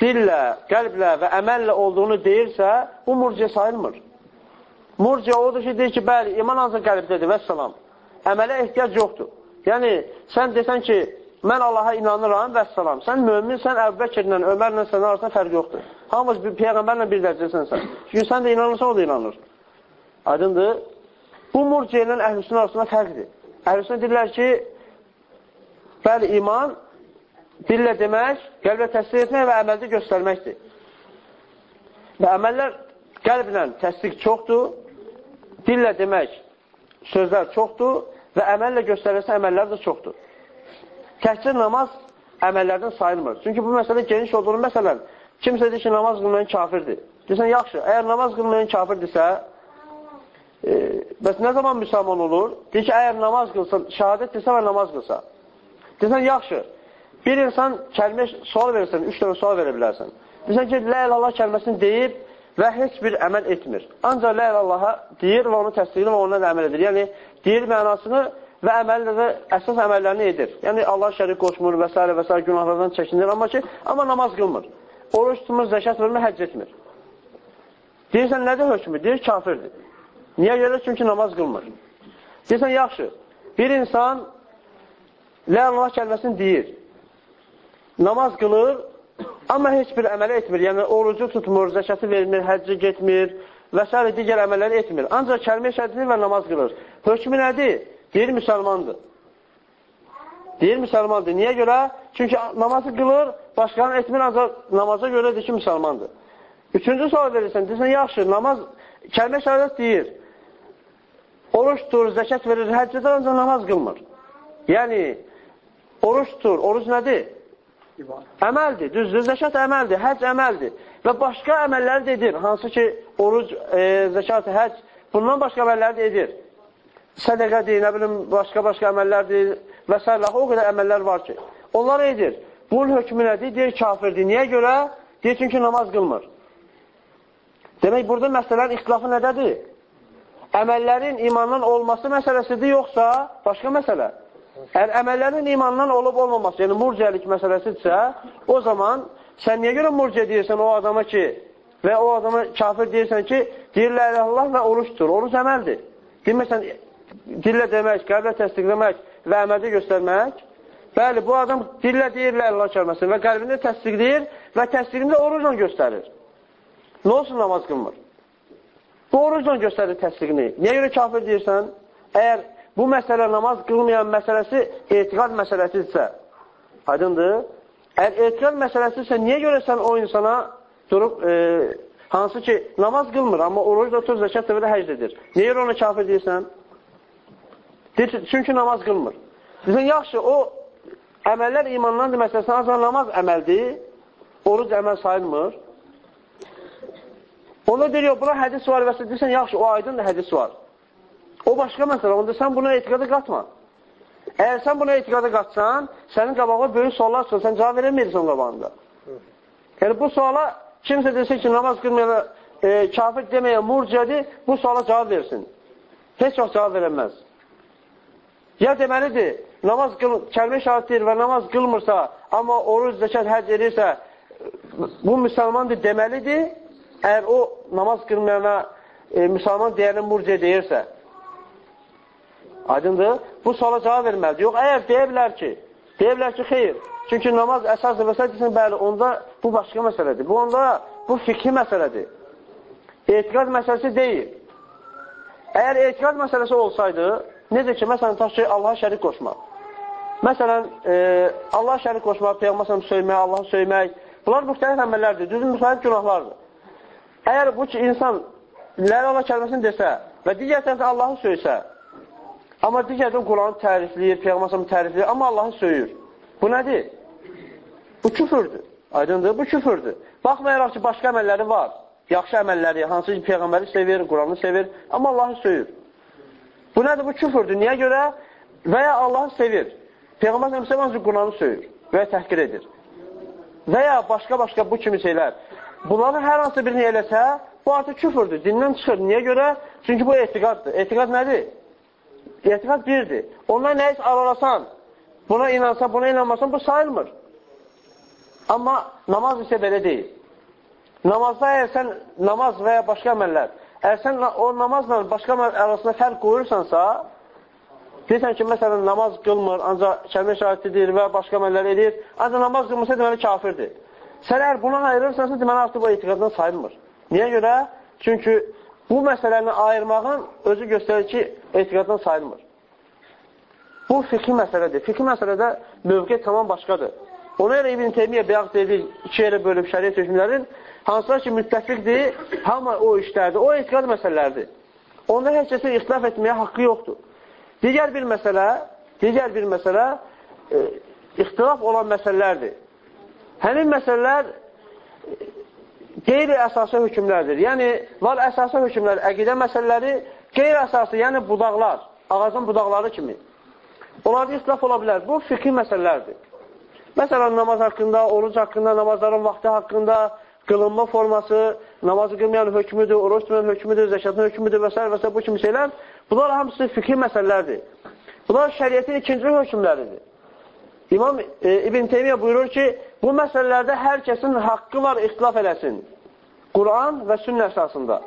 dillə, qəlblə və əməllə olduğunu deyirsə, bu murciə sayılmır. Murciə odur ki, deyir ki, bəli, iman ancaq qəlbdədir və salam. Əmələ ehtiyac yoxdur. Yəni, sən desən ki, mən Allaha inanıram və salam. Sən möminsən, Əbbəkirlə, Ömərlə sənin arasında fərq yoxdur. Hamımız bir peyğəmbərlə bir dərəcəsən sən. Çünki sən də inanırsan, o da inanır. Aydındır. Bu murciə ilə əhlüsün arasında fərqdir. Əhlüsün deyirlər ki, bəli, iman dillə demək, qəlblə təsdiq etmək və əməldə göstərməkdir. Və əməllər qəlblə təsdiq çoxdur, dillə demək sözlər çoxdur və əməllə göstərilsə əməllər də çoxdur. Təhcə namaz əməllərdən sayılmır. Çünki bu məsələ geniş olduğunu məsələn, kimsə deyir ki, namaz qılmayan kafirdir. Deyirsən, yaxşı, əgər namaz qılmayan kafirdirsə, e, bəs nə zaman müsəlman olur? Deyir ki, əgər namaz qılsa, şəhadət desə və namaz qılsa. Deyirsən, yaxşı, bir insan kəlmə sual verirsən, üç dənə sual verə bilərsən. Deyirsən ki, lə Allah kəlməsini deyib və heç bir əməl etmir. Ancaq lə Allaha deyir və onu təsdiqlə və ondan əməl edir. Yəni, deyir mənasını və əməllə də əsas əməllərini edir. Yəni Allah şərik qoşmur və s. və s. günahlardan çəkinir, amma ki, amma namaz qılmır. Oruç tutmur, zəkat vermir, həcc etmir. Deyirsən, nədir hökmü? Deyir, kafirdir. Niyə görə? Çünki namaz qılmır. Deyirsən, yaxşı, bir insan Lə Allah kəlməsini deyir. Namaz qılır, amma heç bir əmələ etmir. Yəni, orucu tutmur, zəkatı vermir, həcci getmir və s. digər əməlləri etmir. Ancaq kəlmə şəhədini və namaz qılır. Hökmü nədir? Deyir, müsəlmandır. Deyir, müsəlmandır. Niyə görə? Çünki namazı qılır, başqanı etmir, ancaq namaza görədir ki, müsəlmandır. Üçüncü sual verirsən, deyirsən, yaxşı, namaz, kəlmə şəhadət deyir, oruç tutur, zəkat verir, həcc edir, ancaq namaz qılmır. Yəni, oruç tutur, oruç nədir? Əməldir, düzdür, zəkat əməldir, həcc əməldir və başqa əməlləri də edir, hansı ki, oruc, e, zəkat, həcc, bundan başqa əməlləri də edir sədəqədir, nə bilim, başqa-başqa əməllərdir və s. O qədər əməllər var ki, onlar edir. Bunun hökmü nədir? Deyir, kafirdir. Niyə görə? Deyir, çünki namaz qılmır. Demək, burada məsələnin ixtilafı nədədir? Əməllərin imandan olması məsələsidir, yoxsa başqa məsələ? Əgər əməllərin imandan olub olmaması, yəni murcəlik məsələsidirsə, o zaman sən niyə görə murcə deyirsən o adama ki, və o adama kafir deyirsən ki, deyirlər Allah və oruçdur, oruç əməldir. Deməsən, dillə demək, qəlblə təsdiqləmək və əməldə göstərmək. Bəli, bu adam dillə deyirlər Allah kəlməsini və qəlbində təsdiqləyir və təsdiqində orucla göstərir. Nə olsun namaz qılmır? Orucla göstərir təsdiqini. Niyə görə kafir deyirsən? Əgər bu məsələ namaz qılmayan məsələsi etiqad məsələsidirsə, aydındır. Əgər etiqad məsələsidirsə, niyə görə sən o insana durub, e, hansı ki, namaz qılmır, amma oruc da tuz zəkat və həcd edir. Niyə görə ona kafir deyirsən? Deyir, çünki namaz qılmır. Deyirsən, yaxşı, o əməllər imandandır məsələsi, ancaq namaz əməldir, oruc əməl sayılmır. Onda deyir, yox, buna hədis var və deyirsən, yaxşı, o aydın da hədis var. O başqa məsələ, onda sən buna etiqadı qatma. Əgər sən buna etiqadı qatsan, sənin qabağa böyük suallar çıxır, sən cavab verəməyirsən qabağında. Yəni, bu suala kimsə desin ki, namaz qılmayana e, kafir deməyən murciədir, bu suala cavab versin. Heç vaxt cavab verəməz. Ya deməlidir, namaz qıl, kəlmə şahid deyir və namaz qılmırsa, amma oruc, zəkat, həcc edirsə, bu müsəlmandır deməlidir, əgər o namaz qılmayana e, müsəlman deyəni murciə deyirsə. Aydındır? Bu suala cavab verməlidir. Yox, əgər deyə bilər ki, deyə bilər ki, xeyr, çünki namaz əsasdır və s. desin, bəli, onda bu başqa məsələdir. Bu onda bu fikri məsələdir. Etiqad məsələsi deyil. Əgər etiqad məsələsi olsaydı, Necə ki, məsələn, tutaq ki, Allaha şərik qoşmaq. Məsələn, e, Allaha şərik qoşmaq, Peyğəmbər söymək, Allahı söymək, bunlar müxtəlif əməllərdir, düzün müxtəlif günahlardır. Əgər bu ki, insan lər Allah kəlməsini desə və digər tərəfdə Allahı söysə, amma digərdən Quranı tərifləyir, Peyğəmbər tərifləyir, amma Allahı söyür. Bu nədir? Bu küfürdür. Aydındır, bu küfürdür. Baxmayaraq ki, başqa əməlləri var. Yaxşı əməlləri, hansı ki, Peyğəmbəri sevir, Quranı sevir, amma Allahı söyür. Bu nədir? Bu küfürdür. Niyə görə? Və ya Allahı sevir. Peyğəmbər ancaq Qur'anı söyür və ya təhqir edir. Və ya başqa-başqa bu kimi şeylər. Bunların hər hansı birini eləsə, bu artıq küfürdür, dindən çıxır. Niyə görə? Çünki bu etiqaddır. Etiqad nədir? Etiqad birdir. Ondan nəyisə aralasan, buna inansan, buna inanmasan, bu sayılmır. Amma namaz isə belə deyil. Namazda əgər sən namaz və ya başqa əməllər əgər sən o namazla başqa arasında fərq qoyursansa, deyirsən ki, məsələn, namaz qılmır, ancaq şəmə şahidlidir və başqa əməllər edir, ancaq namaz qılmırsa deməli kafirdir. Sən əgər buna ayırırsansa, deməli artıq bu etiqaddan sayılmır. Niyə görə? Çünki bu məsələni ayırmağın özü göstərir ki, etiqaddan sayılmır. Bu fikri məsələdir. Fikri məsələdə mövqe tamam başqadır. Ona görə İbn Teymiyyə bəyaq dedi, iki yerə bölüb şəriət hökmlərin, hansılar ki, müttəfiqdir, hamı o işlərdir, o etiqad məsələlərdir. Onda heç kəsin ixtilaf etməyə haqqı yoxdur. Digər bir məsələ, digər bir məsələ e, ixtilaf olan məsələlərdir. Həmin məsələlər qeyri-əsası hökmlərdir. Yəni, var əsası hökmlər, əqidə məsələləri, qeyri-əsası, yəni budaqlar, ağacın budaqları kimi. Onlarda ixtilaf ola bilər. Bu, fikri məsələlərdir. Məsələn, namaz haqqında, oruc haqqında, namazların vaxtı haqqında, qılınma forması, namazı qılmayan hökmüdür, oruç tutmayan hökmüdür, zəkatın hökmüdür və s. və s. bu kimi şeylər, bunlar hamısı fikri məsələlərdir. Bunlar şəriyyətin ikinci hökmləridir. İmam e, İbn Teymiyyə buyurur ki, bu məsələlərdə hər kəsin haqqı var ixtilaf eləsin. Quran və sünnə əsasında.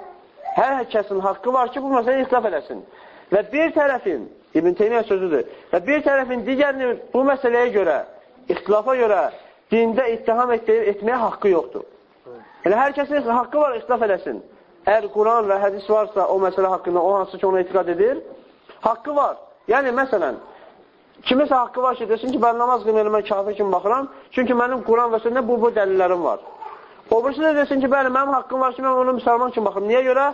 Hər kəsin haqqı var ki, bu məsələyə ixtilaf eləsin. Və bir tərəfin, İbn Teymiyyə sözüdür, və bir tərəfin digərini bu məsələyə görə, ixtilafa görə dində ittiham etməyə, etməyə haqqı yoxdur. Yəni, hər kəsin haqqı var, ixtilaf eləsin. Əgər Quran və hədis varsa o məsələ haqqında, o hansı ki, ona etiqad edir, haqqı var. Yəni, məsələn, kimisə haqqı var ki, desin ki, mən namaz qılmıyorum, mən kafir kimi baxıram, çünki mənim Quran və sünnə bu, bu dəlillərim var. O birisi də desin ki, bəli, mənim haqqım var ki, mən onu müsəlman kimi baxıram. Niyə görə?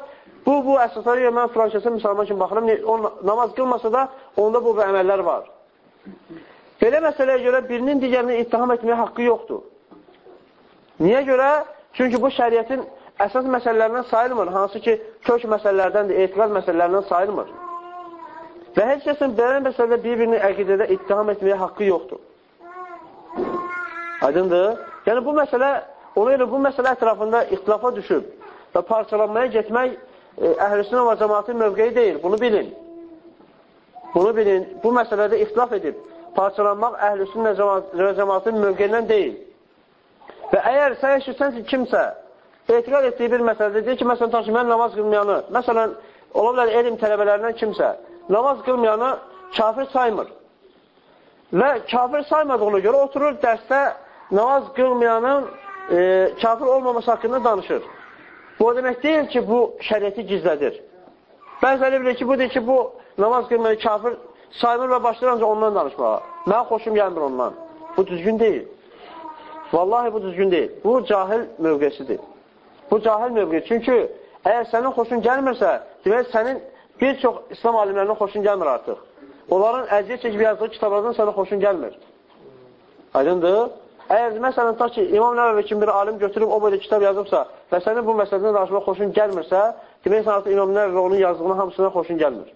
Bu, bu əsaslara görə mən filan kəsə müsəlman kimi baxıram. O, namaz qılmasa da onda bu, bu əməllər var. Belə məsələyə görə birinin digərini ittiham etməyə haqqı yoxdur. Niyə görə? Çünki bu şəriətin əsas məsələlərindən sayılmır. Hansı ki, kök məsələlərdəndir, etiqad məsələlərindən sayılmır. Və heç kəsin belə məsələdə bir-birini əqidədə ittiham etməyə haqqı yoxdur. Aydındır? Yəni, bu məsələ Ona görə bu məsələ ətrafında ixtilafa düşüb və parçalanmaya getmək e, əhlüsünə və cəmatın mövqeyi deyil. Bunu bilin. Bunu bilin. Bu məsələdə ixtilaf edib parçalanmaq əhlüsünə və cəmatın mövqeyindən deyil. Və əgər sən eşitsən ki, kimsə etiqad etdiyi bir məsələdə deyir ki, məsələn, tanış, mən namaz qılmayanı, məsələn, ola bilər elm tələbələrindən kimsə namaz qılmayanı kafir saymır. Və kafir saymadığına görə oturur dərsdə namaz qılmayanın e, kafir olmaması haqqında danışır. Bu o demək deyil ki, bu şəriəti gizlədir. Bəziləri bilir ki, bu deyir ki, bu namaz qılmayı kafir sayılır və başlayır ancaq ondan danışmağa. Mənə xoşum gəlmir ondan. Bu düzgün deyil. Vallahi bu düzgün deyil. Bu cahil mövqesidir. Bu cahil mövqesi. Çünki əgər sənin xoşun gəlmirsə, demək sənin bir çox İslam alimlərinin xoşun gəlmir artıq. Onların əziyyət çəkib yazdığı kitablardan sənə xoşun gəlmir. Aydındır? Əgər məsələn, ta ki, İmam Nəvəvi kimi bir alim götürüb o boyda kitab yazıbsa və sənin bu məsələdən danışmaq xoşun gəlmirsə, demək sən artıq İmam Nəvəvi onun yazdığına hamısına xoşun gəlmir.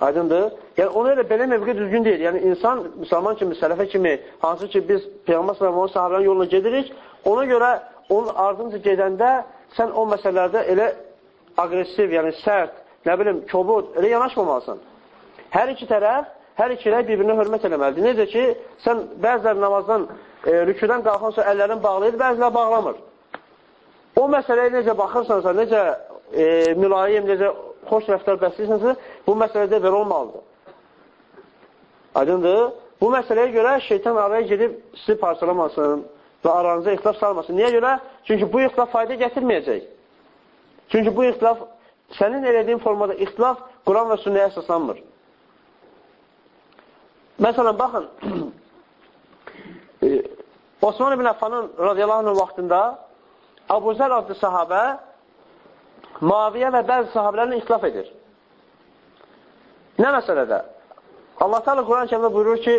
Aydındır? Yəni, ona görə belə mövqə düzgün deyil. Yəni, insan, müsəlman kimi, sələfə kimi, hansı ki, biz Peyğəmbər sələminin sahabənin yoluna gedirik, ona görə onun ardınca gedəndə sən o məsələlərdə elə aqressiv, yəni sərt, nə bilim, kobud, elə yanaşmamalısan. Hər iki tərəf hər ikilə bir-birinə hörmət eləməlidir. Necə ki, sən bəzilər namazdan, e, rüküdən qalxan sonra əllərini bağlayır, bəzilər bağlamır. O məsələyə necə baxırsansa, necə e, mülayim, necə xoş rəftar bəsləyirsənsə, bu məsələdə belə olmalıdır. Aydındır? Bu məsələyə görə şeytan araya gedib sizi parçalamasın və aranıza ixtilaf salmasın. Niyə görə? Çünki bu ixtilaf fayda gətirməyəcək. Çünki bu ixtilaf, sənin elədiyin formada ixtilaf Quran və sünnəyə əsaslanmır. Məsələn, baxın, Osman ibn Əffanın radiyallahu vaxtında Abu Zər adlı sahabə Maviyə və bəzi sahabələrlə ixtilaf edir. Nə məsələdə? Allah Teala Quran kəmdə buyurur ki,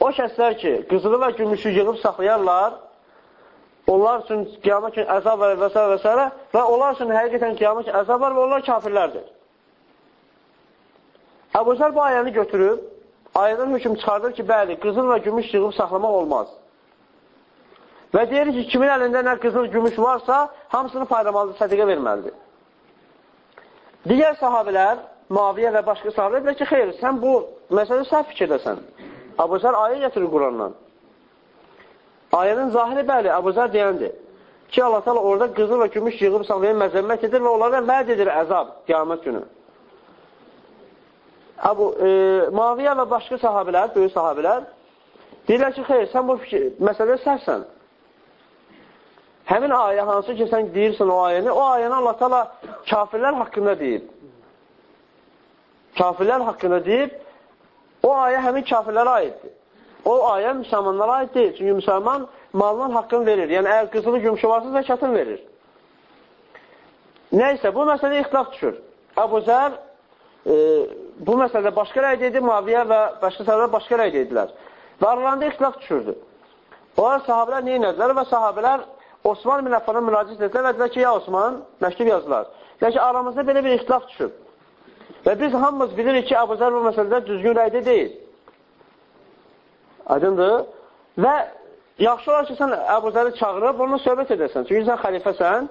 o kəslər ki, qızılı və gümüşü yığıb saxlayarlar, onlar üçün qiyamət üçün əzab var və s. və s. və onlar üçün həqiqətən qiyamət üçün əzab var və onlar kafirlərdir. Əbu Zər bu ayəni götürüb, ayədən hökum çıxardır ki, bəli, qızıl və gümüş yığıb saxlamaq olmaz. Və deyir ki, kimin əlində nə qızıl, gümüş varsa, hamısını paylamalıdır, sədəqə verməlidir. Digər sahabələr, Maviyə və başqa sahabələr deyir ki, xeyr, sən bu məsələ səhv fikirdəsən. Əbu Zər ayə gətirir Qurandan. Ayənin zahiri bəli, Əbu Zər deyəndir. ki, Allah təala orada qızıl və gümüş yığıb saxlayan məzəmmət edir və onlara vəd edir əzab qiyamət günü. Əbu, e, Maviyyə və başqa sahabilər, böyük sahabilər deyirlər ki, xeyr, sən bu fikir, məsələdə səhsən. Həmin ayə hansı ki, sən deyirsən o ayəni, o ayəni Allah təala kafirlər haqqında deyib. Kafirlər haqqında deyib, o ayə həmin kafirlərə aiddir. O ayə müsəlmanlara aid deyil. Çünki müsəlman malının haqqını verir. Yəni, əgər qızılı gümüşü varsa, zəkatını verir. Nəysə, bu məsələ ixtilaf düşür. Əbu Zər e, bu məsələdə başqa rəy dedi, Maviyyə və başqa sahabələr başqa rəy dedilər. Və aralarında ixtilaf düşürdü. Onlar sahabələr nə inədilər və sahabələr Osman bin Əffana müraciət etdilər və dedilər ki, ya Osman, məktub yazdılar. Deyək ki, aramızda belə bir ixtilaf düşüb. Və biz hamımız bilirik ki, Əbu Zər bu məsələdə düzgün rəydə deyil. Aydındır. Və yaxşı olar ki, sən Əbu Zəri çağırıb, onunla söhbət edəsən. Çünki sən xəlifəsən,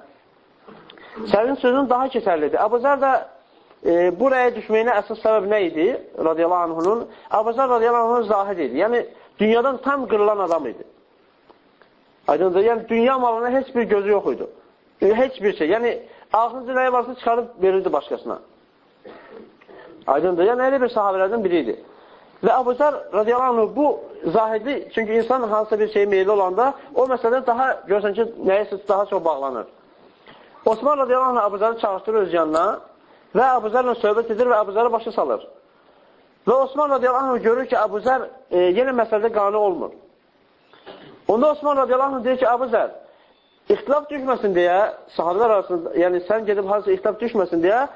sənin sözün daha keçərlidir. Əbu Zər də e, bu rəyə düşməyinə əsas səbəb nə idi? Radiyallahu anhunun. Əbu Zər radiyallahu anhunun zahid idi. Yəni, dünyadan tam qırılan adam idi. Aydındır. Yəni, dünya malına heç bir gözü yox idi. E, heç bir şey. Yəni, ağzınızı nəyə varsa çıxarıb verirdi başqasına. Aydındır. Yəni, elə bir sahabələrdən biri idi. Və Əbu Zər radiyallahu anh, bu zahidi, çünki insan hansısa bir şey meyli olanda, o məsələdə daha, görürsən ki, nəyəsə daha çox bağlanır. Osman radiyallahu anh, Əbu Zəri çağırtırır öz yanına və Əbu Zərlə söhbət edir və Əbu Zəri başa salır. Və Osman radiyallahu anh görür ki, Əbu Zər e, yenə məsələdə qanı olmur. Onda Osman radiyallahu anh deyir ki, Əbu Zər, ixtilaf düşməsin deyə, sahabələr arasında, yəni sən gedib harasa ixtilaf düşməsin deyə,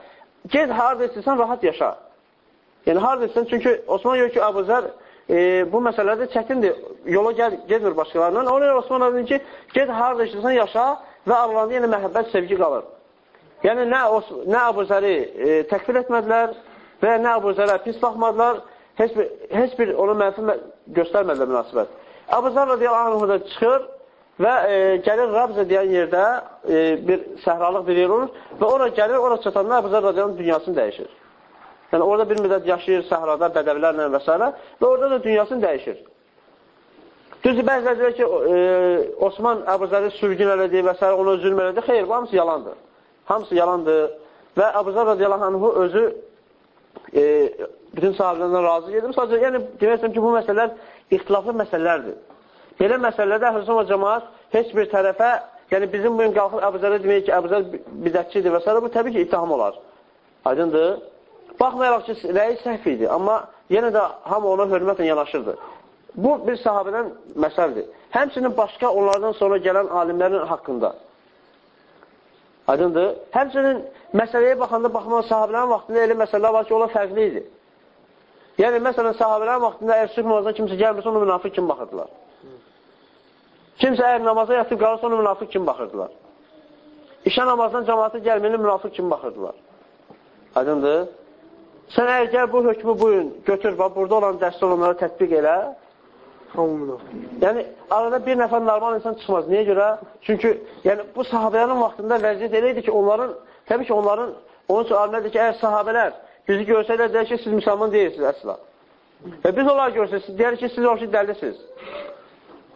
ged harada istəyirsən, rahat yaşa. Yəni, harada istəyirsən, çünki Osman görür ki, Əbu Zər e, bu məsələdə çətindir, yola gəl, gedmir başqalarından. Ona görə Osman dedi ki, ged harada istəyirsən, yaşa və aralarında yenə məhəbbət, sevgi qalır. Yəni, nə, nə Əbu Zəri e, təkfir etmədilər və nə Əbu Zərə pis baxmadılar, heç bir, heç bir ona mənfi göstərmədilər münasibət. Əbu Zər radiyallahu anh da çıxır və e, gəlir Rabzə deyən yerdə e, bir səhralıq bir yer olur və ora gəlir, ora çatanda Əbu Zər radiyallahu dünyasını dəyişir. Yəni orada bir müddət yaşayır səhrada, bədəvilərlə və s. və orada da dünyasını dəyişir. Düzdür, bəzilə deyir ki, e, Osman Əbu Zəri sürgün elədi və s. ona zülm elədi. Xeyr, bu hamısı yalandır. Hamısı yalandır və Əbu Zər radiyallahu anhu özü e, bütün sahabələrdən razı gedir. Sadəcə, yəni, demək istəyirəm ki, bu məsələlər ixtilaflı məsələlərdir. Belə məsələlərdə Əhlüsün və cəmaat heç bir tərəfə, yəni bizim bugün qalxıb Əbu Zərə demək ki, Əbu Zər bidətçidir və s. bu təbii ki, ittiham olar. Aydındır. Baxmayaraq ki, rəyi səhv idi, amma yenə də hamı ona hörmətlə yanaşırdı. Bu, bir sahabədən məsəldir. Həmçinin başqa onlardan sonra gələn alimlərin haqqında. Aydındır. Həmçinin məsələyə baxanda baxmaq sahabələrin vaxtında elə məsələlər var ki, onlar fərqli idi. Yəni, məsələn, sahabələrin vaxtında əgər sübh namazına kimsə gəlmirsə, onu münafiq kimi baxırdılar. Kimsə əgər namaza yatıb qalırsa, onu münafiq kimi baxırdılar. İşə namazdan cəmatı gəlməyini münafiq kimi baxırdılar. Aydındır. Sən əgər bu hökmü bugün götür və burada olan dəstə olanlara tətbiq elə. Yəni, arada bir nəfər normal insan çıxmaz. Niyə görə? Çünki yəni, bu sahabələrin vaxtında vəziyyət elə idi ki, onların, təbii ki, onların, onun üçün alimlərdir ki, əgər sahabələr bizi görsələr, deyər ki, siz müsəlman deyirsiniz əsla. Və biz onları görsək, deyər ki, siz o şey dəlisiniz.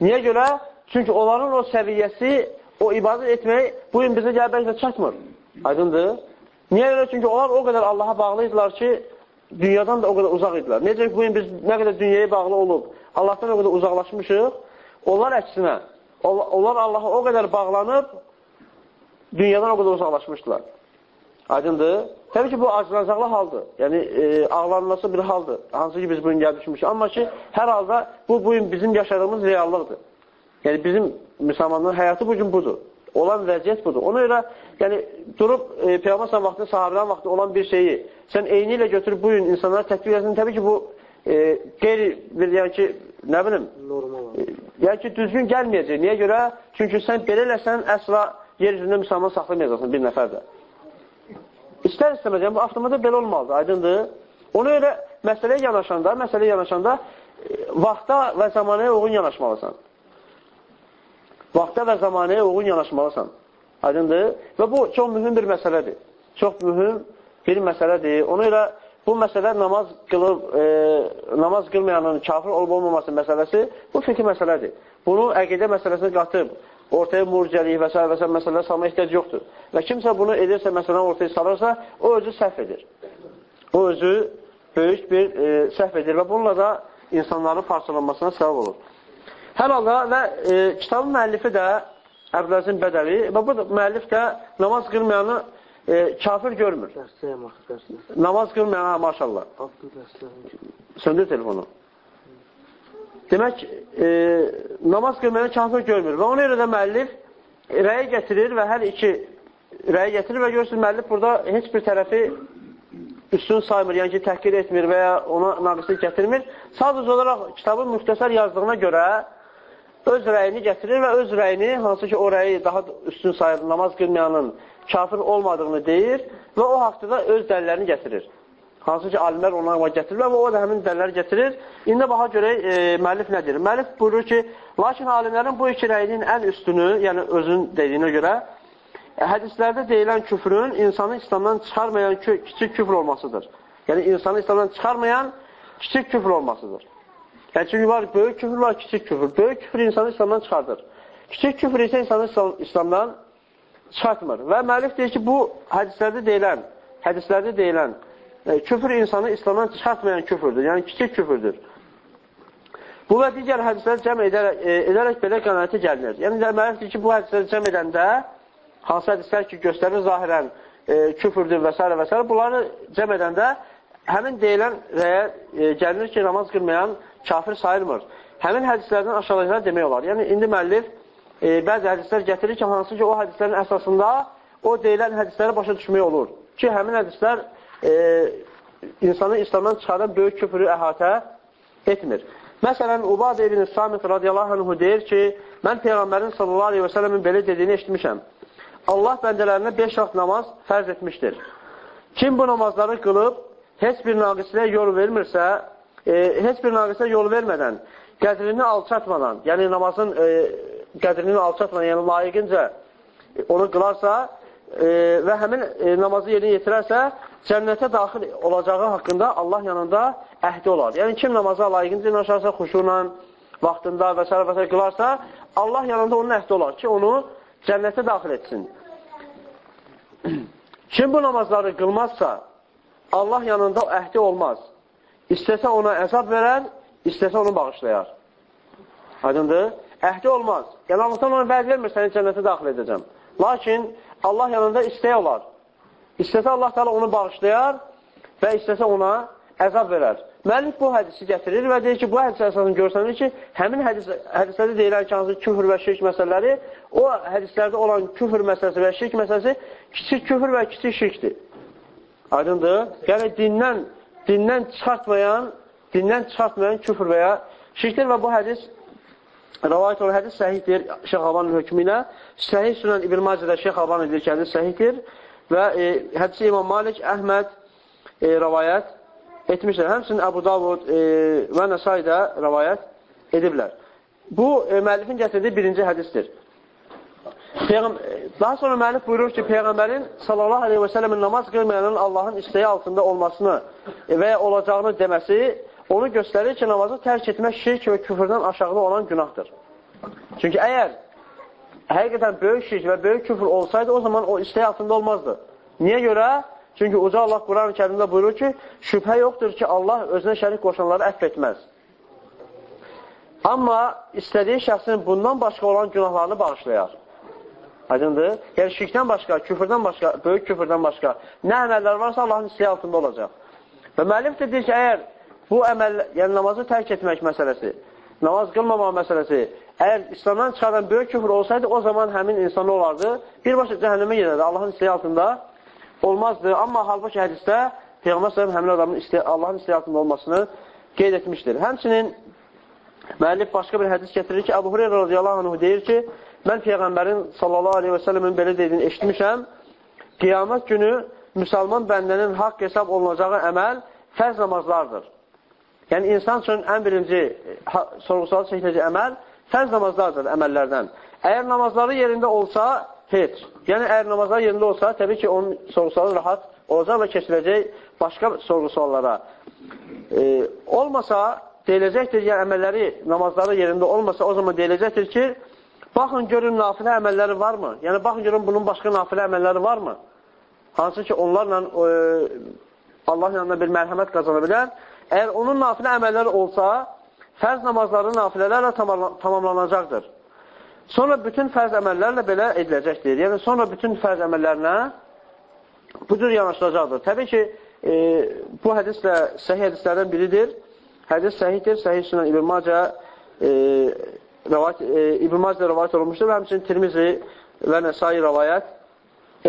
Niyə görə? Çünki onların o səviyyəsi, o ibadət etmək bu gün bizə gəl bəlkə çatmır. Aydındır? Niyə görə? Çünki onlar o qədər Allaha bağlı idilər ki, dünyadan da o qədər uzaq idilər. Necə ki, bugün biz nə qədər dünyaya bağlı olub, Allahdan o qədər uzaqlaşmışıq, onlar əksinə, onlar Allaha o qədər bağlanıb, dünyadan o qədər uzaqlaşmışdılar. Aydındır? Təbii ki, bu acınacaqlı haldır. Yəni, e, ağlanması bir haldır. Hansı ki, biz bugün gəlmişmişik. Amma ki, hər halda bu, bugün bizim yaşadığımız reallıqdır. Yəni, bizim müsəlmanların həyatı bugün budur. Olan vəziyyət budur. Ona görə, yəni, durub e, Peyğəmbər vaxtında, sahabədən vaxtında olan bir şeyi sən eyni ilə götürüb bu gün insanlara tətbiq etsin, təbii ki, bu e, qeyri, bir, yəni ki, nə bilim, normal. E, yəni ki, düzgün gəlməyəcək. Niyə görə? Çünki sən belə eləsən, əsla yer üzündə müsəlman saxlamayacaqsın bir nəfər də. İstər istəməz, yəni bu avtomatda belə olmalıdır, aydındır. Ona görə məsələyə yanaşanda, məsələyə yanaşanda e, vaxta və zamanəyə uyğun yanaşmalısan. Vaxta və zamanəyə uyğun yanaşmalısan. Aydındır? Və bu çox mühüm bir məsələdir. Çox mühüm bir məsələdir. Ona görə bu məsələ namaz qılıb, e, namaz qılmayanın kafir olub olmaması məsələsi bu fikir məsələdir. Bunu əqidə məsələsini qatıb, ortaya murcəlik və s. və s. məsələlər salma ehtiyac yoxdur. Və kimsə bunu edirsə, məsələn, ortaya salırsa, o özü səhv edir. O özü böyük bir e, səhv edir və bununla da insanların parçalanmasına səbəb olur. Hər halda və e, kitabın müəllifi də Əbdüləzin Bədəvi və bu müəllif də namaz qılmayanı e, kafir görmür. Namaz qılmayan, maşallah. Söndür telefonu. Demək, e, namaz qılmayan kafir görmür. Və ona görə də müəllif rəyə gətirir və hər iki rəyə gətirir və görürsünüz, müəllif burada heç bir tərəfi üstün saymır, yəni ki, təhqir etmir və ya ona naqislik gətirmir. Sadəcə olaraq kitabın müxtəsər yazdığına görə öz rəyini gətirir və öz rəyini, hansı ki, o rəyi daha üstün sayır, namaz qılmayanın kafir olmadığını deyir və o haqda da öz dəllərini gətirir. Hansı ki, alimlər ona gətirirlər və o da həmin dəlləri gətirir. İndi baxa görək, e, müəllif nə deyir? Müəllif buyurur ki, lakin alimlərin bu iki rəyinin ən üstünü, yəni özün dediyinə görə, hədislərdə deyilən küfrün insanı İslamdan çıxarmayan kiçik küfr olmasıdır. Yəni, insanı İslamdan çıxarmayan kiçik küfr olmasıdır. Yəni, çünki var, böyük küfr var, kiçik küfr. Böyük küfr insanı İslamdan çıxardır. Kiçik küfr isə insanı İslamdan çıxartmır. Və müəllif deyir ki, bu hədislərdə deyilən, hədislərdə deyilən e, küfr insanı İslamdan çıxartmayan küfürdür. Yəni, kiçik küfürdür. Bu və digər hədisləri cəm edərək, e, edərək belə qənaətə gəlinir. Yəni, müəllif deyir ki, bu hədisləri cəm edəndə hansı hədislər ki, göstərir zahirən e, küfürdür və s. və s. Bunları cəm edəndə həmin deyilən rəyə e, gəlinir ki, namaz qılmayan kafir sayılmır. Həmin hədislərdən aşağıdakılar demək olar. Yəni, indi müəllif e, bəzi hədislər gətirir ki, hansı ki, o hədislərin əsasında o deyilən hədisləri başa düşmək olur. Ki, həmin hədislər e, insanı İslamdan çıxaran böyük küfürü əhatə etmir. Məsələn, Ubad ibn Samit radiyallahu anhu deyir ki, mən Peyğəmbərin sallallahu aleyhi və sələmin belə dediyini eşitmişəm. Allah bəndələrinə 5 vaxt namaz fərz etmişdir. Kim bu namazları qılıb, heç bir naqisliyə yol vermirsə, e, heç bir naqisliyə yol vermədən, qədrini alçatmadan, yəni namazın e, qədrini alçatmadan, yəni layiqincə onu qılarsa e, və həmin e, namazı yerinə yetirərsə, cənnətə daxil olacağı haqqında Allah yanında əhdi olar. Yəni, kim namaza layiqincə yanaşarsa, xuşuna, vaxtında və s. və s. qılarsa, Allah yanında onun əhdi olar ki, onu cənnətə daxil etsin. Kim bu namazları qılmazsa, Allah yanında əhdi olmaz. İstəsə ona əzab verər, istəsə onu bağışlayar. Aydındır? Əhdi olmaz. Yəni, Allahdan ona vəd vermir, səni cənnətə daxil edəcəm. Lakin Allah yanında istəyə olar. İstəsə Allah da onu bağışlayar və istəsə ona əzab verər. Müəllif bu hədisi gətirir və deyir ki, bu hədis əsasını görsənir ki, həmin hədis, hədislərdə deyilən ki, küfür və şirk məsələləri, o hədislərdə olan küfür məsələsi və şirk məsələsi kiçik küfür və kiçik şirkdir. Aydındır? Yəni, dindən, dindən çıxartmayan, dindən çıxartmayan küfür və ya şirkdir və bu hədis rəvayət olan hədis səhihdir Şeyx Albanın hökmü ilə. Səhih sünən İbn Macədə Şeyx Alban edir ki, hədis səhihdir və e, hədisi İmam Malik, Əhməd e, rəvayət etmişlər. Həmçinin Əbu Davud e, və Nəsai də rəvayət ediblər. Bu, e, müəllifin gətirdiyi birinci hədisdir. Peyğəm Daha sonra müəllif buyurur ki, Peyğəmbərin sallallahu aleyhi və sələmin namaz qılmayanın Allahın istəyi altında olmasını və ya olacağını deməsi onu göstərir ki, namazı tərk etmək şirk və küfürdən aşağıda olan günahdır. Çünki əgər həqiqətən böyük şirk və böyük küfür olsaydı, o zaman o istəyi altında olmazdı. Niyə görə? Çünki Uca Allah Quran-ı kərimdə buyurur ki, şübhə yoxdur ki, Allah özünə şərik qoşanları əff etməz. Amma istədiyi şəxsin bundan başqa olan günahlarını bağışlayar. Aydındır? Yəni şirkdən başqa, küfürdən başqa, böyük küfürdən başqa nə əməllər varsa Allahın istəyi altında olacaq. Və müəllif də deyir ki, əgər bu əməl, yəni namazı tərk etmək məsələsi, namaz qılmamaq məsələsi, əgər İslamdan çıxaran böyük küfür olsaydı, o zaman həmin insan olardı, birbaşa cəhənnəmə gedərdi, Allahın istəyi altında olmazdı. Amma halbuki hədisdə Peyğəmbər sallallahu həmin adamın isti Allahın istəyatında olmasını qeyd etmişdir. Həmçinin müəllif başqa bir hədis gətirir ki, Əbu Hureyra radiyallahu anh deyir ki, mən Peyğəmbərin sallallahu aleyhi və səlləmin belə dediyini eşitmişəm. Qiyamət günü müsəlman bəndənin haqq hesab olunacağı əməl fərz namazlardır. Yəni, insan üçün ən birinci sorğusal çəkiləcək əməl fərz namazlardır əməllərdən. Əgər namazları yerində olsa, heç. Yəni, əgər namazlar yerində olsa, təbii ki, onun sorğusualı rahat olacaq və keçirəcək başqa sorğusuallara. E, olmasa, deyiləcəkdir, yəni əməlləri, namazları yerində olmasa, o zaman deyiləcəkdir ki, baxın görün nafilə əməlləri varmı? Yəni, baxın görün bunun başqa nafilə əməlləri varmı? Hansı ki, onlarla e, Allah yanında bir mərhəmət qazana bilər. Əgər onun nafilə əməlləri olsa, fərz namazları nafilələrlə tamamlanacaqdır. Sonra bütün fərz əməllərlə belə ediləcəkdir. Yəni, sonra bütün fərz əməllərinə bu cür yanaşılacaqdır. Təbii ki, e, bu hədis də səhih hədislərdən biridir. Hədis səhihdir. Səhih sünnən İbn Macə e, rəvayət, e, İbn Macə rəvayət olunmuşdur və həmçinin Tirmizi və Nəsai rəvayət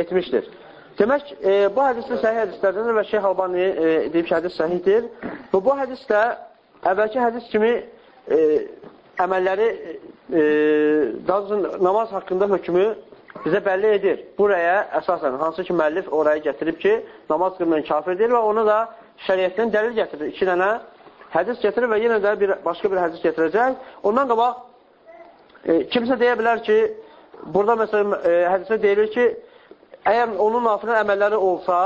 etmişdir. Demək, e, bu hədis də səhih hədislərdəndir və Şeyh Albani e, deyib ki, hədis səhihdir. Və bu hədis də əvvəlki hədis kimi e, əməlləri, e, doğrusu namaz haqqında hökmü bizə bəlli edir. Buraya əsasən, hansı ki, müəllif oraya gətirib ki, namaz qılmayan kafirdir və ona da şəriyyətdən dəlil gətirir. İki dənə hədis gətirir və yenə də bir, başqa bir hədis gətirəcək. Ondan qabaq, e, kimsə deyə bilər ki, burada məsələn, e, hədisdə deyilir ki, əgər onun nafilə əməlləri olsa,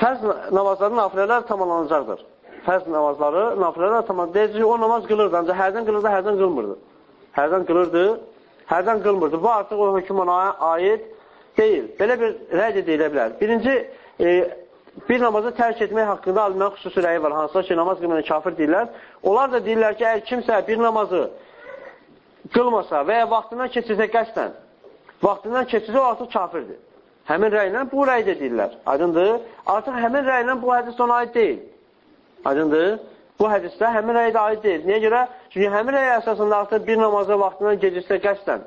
fərz namazları nafilələr tamamlanacaqdır. Fərz namazları nafilələr tamamlanacaqdır. Deyəcək ki, o namaz qılırdı, ancaq hərdən qılırdı, hərdən qılmırdı. Hərdən qılırdı, hərdən qılmırdı. Bu artıq o hökum ona aid deyil. Belə bir rədd edilə bilər. Birinci, e, bir namazı tərk etmək haqqında alimlərin xüsusi rəyi var. Hansılar ki, namaz qılmayan kafir deyirlər. Onlar da deyirlər ki, əgər kimsə bir namazı qılmasa və ya vaxtından keçirsə qəsdən, vaxtından keçirsə o artıq kafirdir. Həmin rəylə bu rəy deyirlər. Aydındır? Artıq həmin rəylə bu hədis ona aid deyil. Aydındır? Bu hədisdə həmin rəy də aid deyil. Niyə görə? Çünki həmin rəy əsasında artıq bir namazı vaxtından gecirsə qəsdən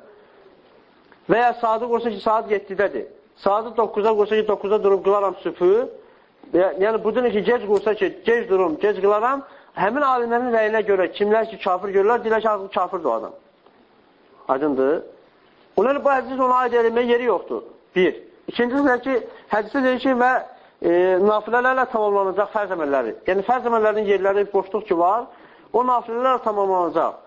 və ya saatı qursa ki, saat 7-dədir. Saatı 9-a qursa ki, 9-a durub qılaram süfü. Yəni, bu dünə ki, gec qursa ki, gec durum, gec qılaram. Həmin alimlərin rəyinə görə kimlər ki, kafir görürlər, deyirlər ki, artıq kafirdir o adam. Aydındır? Onların bu hədis ona aid edilməyə yeri yoxdur. Bir. İkincisi də ki, hədisdə deyir ki, və e, nafilələrlə tamamlanacaq fərz əməlləri. Yəni, fərz əməllərinin yerləri boşluq ki var, o nafilələrlə tamamlanacaq.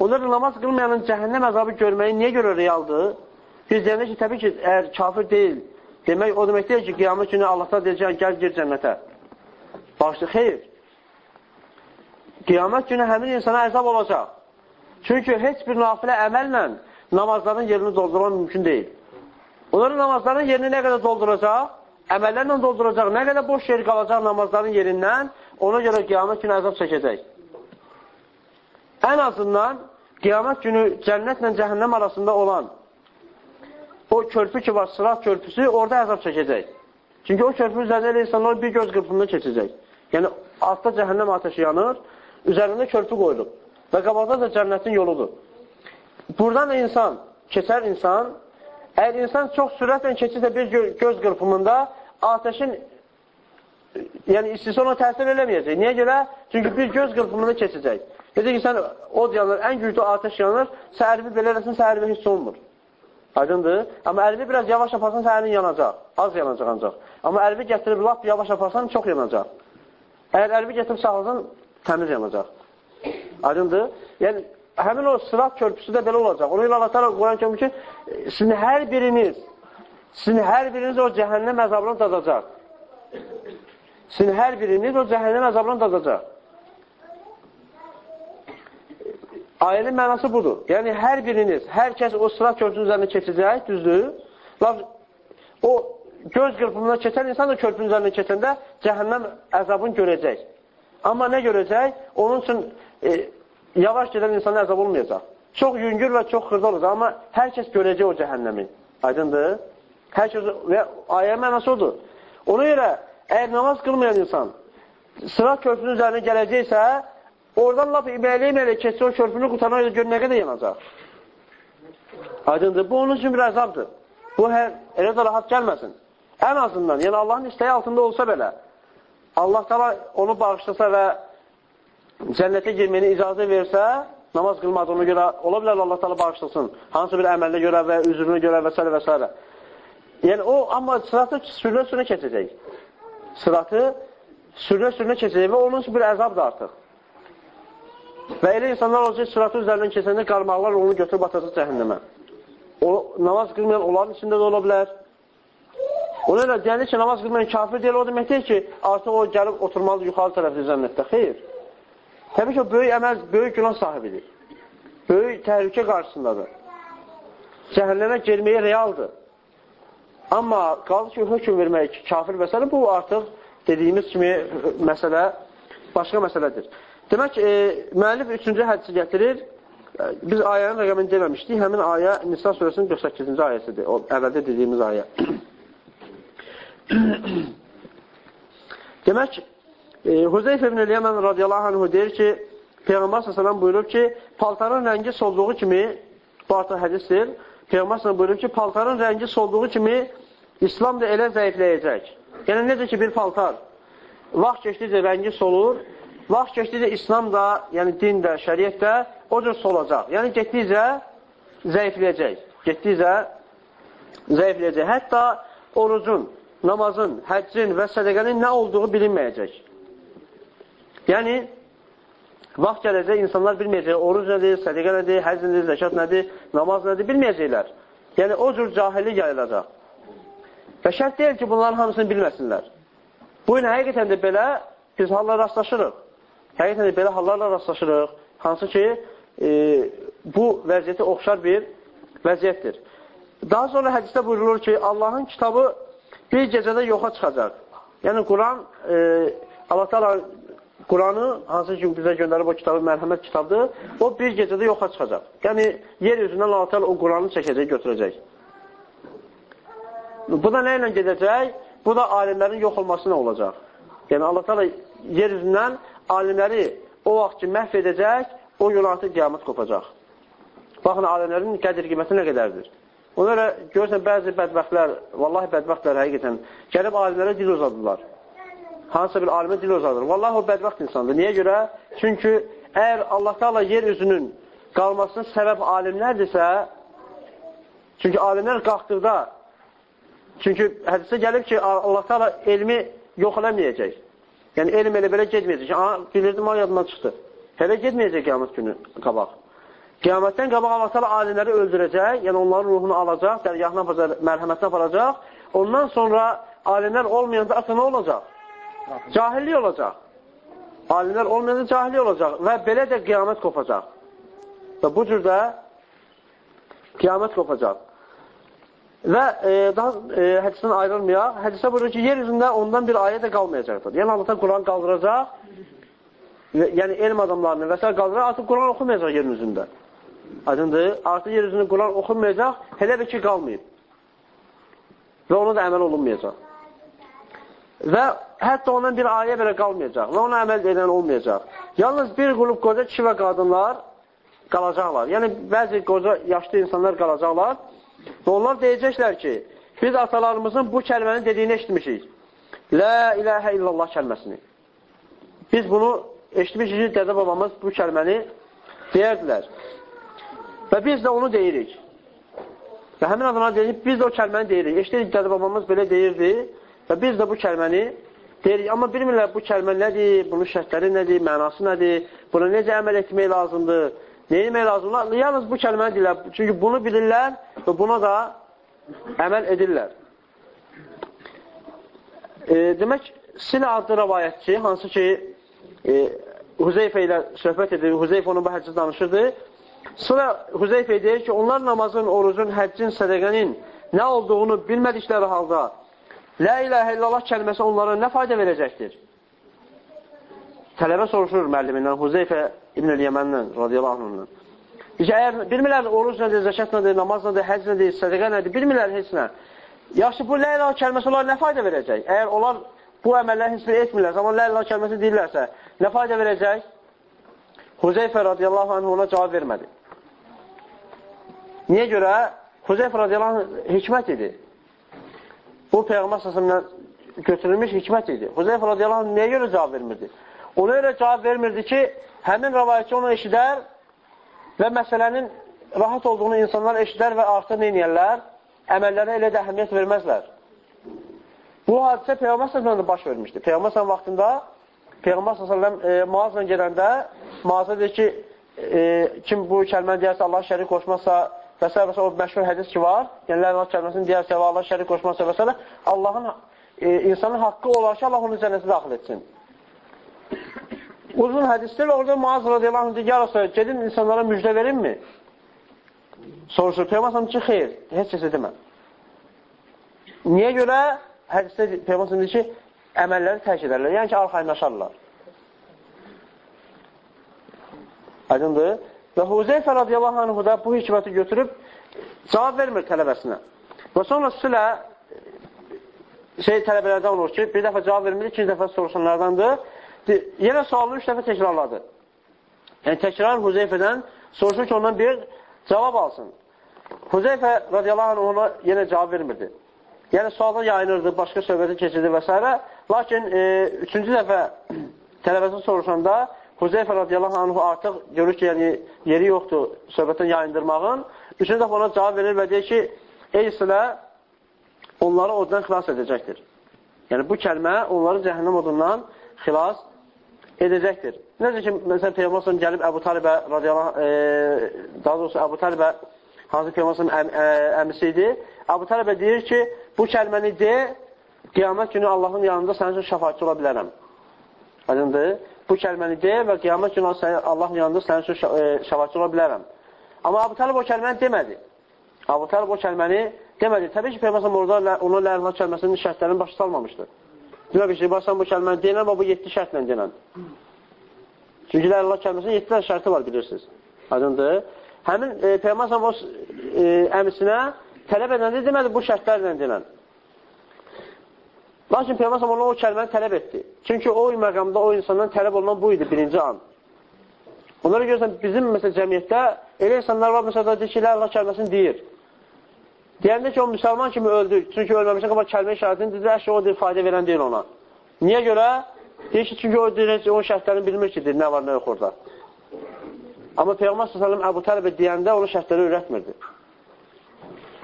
Onlar namaz qılmayanın cəhənnəm əzabı görməyi niyə görə realdır? Biz deyəndə ki, təbii ki, əgər kafir deyil, demək o demək deyil ki, qiyamət günü Allahda deyəcək, gəl gir cənnətə. Başlı, xeyr. Qiyamət günü həmin insana əzab olacaq. Çünki heç bir nafilə əməllə namazların yerini doldurmaq mümkün deyil. Onların namazların yerini nə qədər dolduracaq? Əməllərlə dolduracaq. Nə qədər boş yer qalacaq namazların yerindən, ona görə qiyamət günü əzab çəkəcək. Ən azından qiyamət günü cənnətlə cəhənnəm arasında olan o körpü ki var, sırat körpüsü, orada əzab çəkəcək. Çünki o körpü üzərində elə insanlar bir göz qırpımında keçəcək. Yəni, altda cəhənnəm ateşi yanır, üzərində körpü qoyulub və qabaqda da cənnətin yoludur. Buradan insan, keçər insan, əgər insan çox sürətlə keçirsə bir göz qırpımında, ateşin yəni istisi ona təsir eləməyəcək. Niyə görə? Çünki bir göz qırpımında keçəcək. Dedi ki, sən od yanır, ən güclü ateş yanır, səhərbi belə eləsin, səhərbi heç olmur. Aydındır? Amma əlvi biraz yavaş yaparsan, sənin yanacaq. Az yanacaq ancaq. Amma əlvi gətirib lap yavaş yaparsan, çox yanacaq. Əgər əlvi gətirib saxlasan, təmiz yanacaq. Aydındır? Yəni, həmin o sırat körpüsü də belə olacaq. Onu ilə Allah təala Quran kömür ki, sizin hər biriniz, sizin hər biriniz o cəhənnəm əzabını dadacaq. Sizin hər biriniz o cəhənnəm əzabını dadacaq. Ayənin mənası budur. Yəni, hər biriniz, hər kəs o sırat körpüsünün üzərində keçəcək, düzdür? Laf, o göz qırpımına keçən insan da körpünün üzərində keçəndə cəhənnəm əzabını görəcək. Amma nə görəcək? Onun üçün e, yavaş gedən insana əzab olmayacaq. Çox yüngür və çox xırda olacaq, amma hər kəs görəcək o cəhənnəmi. Aydındır? Hər kəs, və ayə mənası odur. Ona görə, əgər namaz qılmayan insan sırat körpünün üzərində gələcəksə, Oradan lap iməli-iməli keçsə o körpünü qutarana görə nə qədər yanacaq? Aydındır. Bu onun üçün bir əzabdır. Bu hər, elə də rahat gəlməsin. Ən azından, yəni Allahın istəyi altında olsa belə, Allah tala onu bağışlasa və cənnətə girməyini icazə versə, namaz qılmadığına görə, ola bilər Allah tala bağışlasın. Hansı bir əməldə görə və üzrünə görə və s. və s. Yəni o, amma sıratı sürünə-sürünə keçəcək. Sıratı sürünə-sürünə keçəcək və onun üçün bir əzabdır artıq. Və elə insanlar olacaq, sıratı üzərindən keçəndə qarmaqlar onu götürüb atacaq cəhənnəmə. O, namaz qılmayan onların içində də ola bilər. Ona elə deyəndə ki, namaz qılmayan kafir deyil, o demək deyil ki, artıq o gəlib oturmalı yuxarı tərəfdə cənnətdə. Xeyr. Təbii ki, o böyük əməl, böyük günah sahibidir. Böyük təhlükə qarşısındadır. cəhənnəmə girməyi realdır. Amma qaldı ki, hökum vermək kafir məsələ, bu artıq dediyimiz kimi məsələ başqa məsələdir. Demək, e, müəllif üçüncü hədisi gətirir. E, biz ayənin rəqəmini deməmişdik. Həmin ayə Nisa surəsinin 48-ci ayəsidir. O əvvəldə dediyimiz ayə. Demək, e, Huzeyf ibn Yəmən radiyallahu anhu deyir ki, Peyğəmbər s.ə.v buyurub ki, paltarın rəngi solduğu kimi, bu artıq hədisdir, Peyğəmbər s.ə.v buyurub ki, paltarın rəngi solduğu kimi İslam da elə zəifləyəcək. Yəni, necə ki, bir paltar vaxt keçdikcə rəngi solur, vaxt keçdikcə İslam da, yəni din də, şəriət də o cür solacaq. Yəni, getdikcə zəifləyəcək. Getdikcə zəifləyəcək. Hətta orucun, namazın, həccin və sədəqənin nə olduğu bilinməyəcək. Yəni, vaxt gələcək, insanlar bilməyəcək, oruc nədir, sədəqə nədir, həcc nədir, zəkat nədir, namaz nədir, bilməyəcəklər. Yəni, o cür cahillik yayılacaq. Və şərt deyil ki, bunların hamısını bilməsinlər. Bu gün həqiqətən də belə biz hallar rastlaşırıq. Həqiqətən də belə hallarla rastlaşırıq. Hansı ki, e, bu vəziyyəti oxşar bir vəziyyətdir. Daha sonra hədisdə buyurulur ki, Allahın kitabı bir gecədə yoxa çıxacaq. Yəni, Quran, e, Allah Teala Quranı, hansı ki, bizə göndərib o kitabı, mərhəmət kitabdır, o bir gecədə yoxa çıxacaq. Yəni, yer üzündən Allah Teala o Quranı çəkəcək, götürəcək. Bu da nə ilə gedəcək? Bu da alimlərin yox olması nə olacaq? Yəni, Allah təala yer üzündən alimləri o vaxt ki, məhv edəcək, o gün artıq qiyamət qopacaq. Baxın, alimlərin qədir qiyməti nə qədərdir? Ona görə görürsən, bəzi bədbəxtlər, vallahi bədbəxtlər həqiqətən, gəlib alimlərə dil uzadırlar. Hansısa bir alimə dil uzadır. Vallahi o bədbəxt insandır. Niyə görə? Çünki əgər Allah Teala yer üzünün qalmasının səbəb alimlərdirsə, çünki alimlər qalxdıqda Çünki hədisdə gəlib ki, Allah Teala elmi yox eləməyəcək. Yəni, elm elə belə getməyəcək. Aha, bilirdim, o yadından çıxdı. Hələ getməyəcək qiyamət günü qabaq. Qiyamətdən qabaq Allah Teala alimləri öldürəcək, yəni onların ruhunu alacaq, dərgahına aparacaq, mərhəmətinə aparacaq. Ondan sonra alimlər olmayanda asıl nə olacaq? Cahillik olacaq. Alimlər olmayanda cahillik olacaq və belə də qiyamət qopacaq. Və bu cür də qiyamət qopacaq. Və e, daha e, hədisdən ayrılmayaq. Hədisə buyurur ki, yer üzündə ondan bir ayə də qalmayacaqdır. Yəni, Allah Quran qaldıracaq, yəni elm adamlarını və s. qaldıracaq, artıq Quran oxunmayacaq yerin üzündə. Aydındır, artıq yer üzündə Quran oxunmayacaq, hələ bir ki, qalmayıb. Və ona da əməl olunmayacaq. Və hətta ondan bir ayə belə qalmayacaq və ona əməl edən olmayacaq. Yalnız bir qrup qoca kişi və qadınlar qalacaqlar. Yəni, bəzi qoca, yaşlı insanlar qalacaqlar Və onlar deyəcəklər ki, biz atalarımızın bu kəlməni dediyini eşitmişik. Lə iləhə illallah kəlməsini. Biz bunu eşitmişik ki, dədə babamız bu kəlməni deyərdilər. Və biz də onu deyirik. Və həmin adamlar deyir, biz də o kəlməni deyirik. Eşitirik, dədə babamız belə deyirdi və biz də bu kəlməni deyirik. Amma bilmirlər bu kəlmə nədir, bunun şərtləri nədir, mənası nədir, buna necə əməl etmək lazımdır, Nə etmək lazımdır? Yalnız bu kəlməni deyirlər. Çünki bunu bilirlər və buna da əməl edirlər. E, demək, Silə adlı rəvayətçi, hansı ki, e, Huzeyfə ilə söhbət edir, Huzeyfə onun bu həcci danışırdı. Sıla Huzeyfə deyir ki, onlar namazın, orucun, həccin, sədəqənin nə olduğunu bilmədikləri halda Lə iləhə illallah kəlməsi onlara nə fayda verəcəkdir? Tələbə soruşur müəllimindən, Huzeyfə İbn-i Yəməndən, radiyallahu anhından. Əgər bilmirlər oruc nədir, zəkat nədir, namaz nədir, həc nədir, sədəqə nədir, bilmirlər heç nə. Yaxşı, bu lə ilah kəlməsi onlara nə fayda verəcək? Əgər onlar bu əməlləri heç nə etmirlərsə, amma lə ilah kəlməsi deyirlərsə, nə fayda verəcək? Huzeyfə radiyallahu anh ona cavab vermədi. Niyə görə? Huzeyfə radiyallahu anh hikmət idi. Bu Peyğəmbər səsəmdən götürülmüş hikmət idi. Huzeyfə radiyallahu niyə görə cavab vermirdi? Ona elə cavab vermirdi ki, həmin rəvayətçi onu eşidər və məsələnin rahat olduğunu insanlar eşidər və artıq neynəyərlər? Əməllərə elə də əhəmiyyət verməzlər. Bu hadisə Peyğəmbər s.ə.v baş vermişdi. Peyğəmbər s.ə.v vaxtında Peyğəmbər s.ə.v e, mağazla gedəndə mağaza deyir ki, e, kim bu kəlməni deyərsə Allah şərik qoşmazsa və s. və s. o məşhur hədis ki var, yəni Allah kəlməsini deyərsə və Allah şərik qoşmazsa və s. Allahın e, insanın haqqı olar ki, Allah onu cənnətə daxil etsin. Uzun hədislər orada Muaz radiyallahu anh ya Rasulullah, gedin insanlara müjdə verin mi? Soruşur, Peyğəmbər ki, xeyr, heç kəsə demə. Niyə görə? Hədisdə Peyğəmbər deyir ki, əməlləri tərk edərlər, yəni ki, arxayınlaşarlar. Aydındır. Və Huzeyfə radiyallahu anhu da bu hikməti götürüb cavab vermir tələbəsinə. Və sonra sülə şey tələbələrdən olur ki, bir dəfə cavab vermir, ikinci dəfə soruşanlardandır. Yenə sualını üç dəfə təkrarladı. Yəni, təkrar Huzeyfədən soruşur ki, ondan bir cavab alsın. Huzeyfə radiyallahu anh ona yenə cavab vermirdi. Yəni, sualdan yayınırdı, başqa söhbəti keçirdi və s. Lakin, e, üçüncü dəfə tələbəsi soruşanda Huzeyfə radiyallahu anh artıq görür ki, yəni, yeri yoxdur söhbətin yayındırmağın. Üçüncü dəfə ona cavab verir və deyir ki, ey silə, onları oddan xilas edəcəkdir. Yəni, bu kəlmə onları cəhənnəm odundan xilas edəcəkdir. Necə ki, məsələn, Peyğəmbər gəlib Əbu Talibə radiyallahu, e, daha doğrusu Əbu Talibə hansı Peyğəmbər əm, ə, e, əmisi idi. Əbu Talibə deyir ki, bu kəlməni de, qiyamət günü Allahın yanında sənin üçün şəfaatçı ola bilərəm. Aydındır? Bu kəlməni de və qiyamət günü Allahın yanında sənin üçün e, şəfaatçı ola bilərəm. Amma Əbu Talib o kəlməni demədi. Əbu Talib o kəlməni demədi. Təbii ki, Peyğəmbər orada ona lə'nə kəlməsinin şərtlərini başa salmamışdı. Demək şey, basən bu kəlməni deyilən, amma bu 7 şərtlə deyilən. Çünki lə'nə kəlməsinin 7 dənə şərti var, bilirsiniz. Aydındır. Həmin e, Peyğəmbər o e, əmisinə tələb edəndə demədi, bu şərtlərlə deyilən. Lakin Peyğəmbər ona o kəlməni tələb etdi. Çünki o məqamda o insandan tələb olunan bu idi birinci an. Onlara görürsən, bizim məsələn cəmiyyətdə elə insanlar var, məsələn, deyir ki, lə'nə kəlməsini deyir. Deyəndə ki, o müsəlman kimi öldü. Çünki ölməmişə qabaq kəlmə işarətini dedi, əşə o deyir, fayda verən deyil ona. Niyə görə? Deyir ki, çünki o deyir, onun şərtlərini bilmir ki, deyir, nə var, nə yox orada. Amma Peyğəmbər s.ə.v Əbu Talibə deyəndə onu şərtləri öyrətmirdi.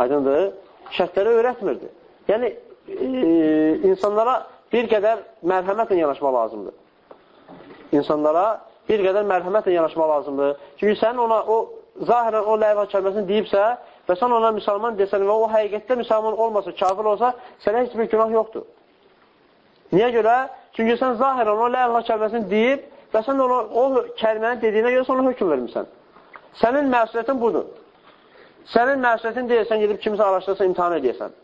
Aydındır? Şərtləri öyrətmirdi. Yəni, insanlara bir qədər mərhəmətlə yanaşma lazımdır. İnsanlara bir qədər mərhəmətlə yanaşma lazımdır. Çünki sənin ona o, zahirən o ləvə kəlməsini deyibsə, və sən ona müsəlman desən və o həqiqətdə müsəlman olmasa, kafir olsa, sənə heç bir günah yoxdur. Niyə görə? Çünki sən zahirən o Allah kəlməsini deyib və sən ona, o kəlməni dediyinə görə ona hökum vermirsən. Sənin məsuliyyətin budur. Sənin məsuliyyətin deyirsən, gedib kimsə araşdırırsa, imtihan edəyəsən.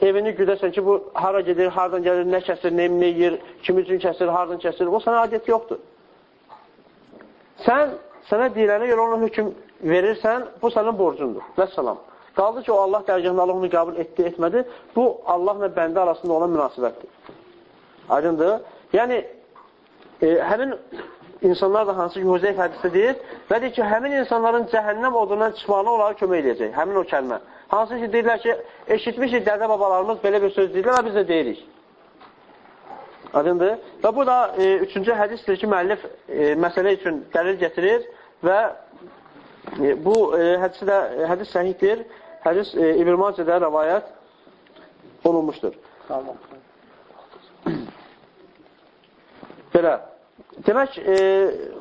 Evini güdəsən ki, bu hara gedir, hardan gəlir, nə kəsir, nə, nə yeyir, kim üçün kəsir, hardan kəsir, o sənə adiyyəti yoxdur. Sən, sənə deyilənə görə ona hökum verirsən, bu sənin borcundur. Vəssalam. Qaldı ki, o Allah dərgahında Allah onu qəbul etdi, etmədi. Bu, Allahla bəndə arasında olan münasibətdir. Aydındır. Yəni, e, həmin insanlar da hansı ki, Huzeyf hədisdə deyir və deyir ki, həmin insanların cəhənnəm odundan çıxmağına onlara kömək edəcək. Həmin o kəlmə. Hansı ki, deyirlər ki, eşitmişik dədə babalarımız belə bir söz deyirlər və biz də deyirik. Aydındır. Və bu da e, üçüncü hədisdir ki, müəllif e, məsələ üçün dəlil gətirir və e, bu e, hədisi də, hədis səhiddir. Hədis e, İbn Macədə rəvayət olunmuşdur. Belə. Demək, e,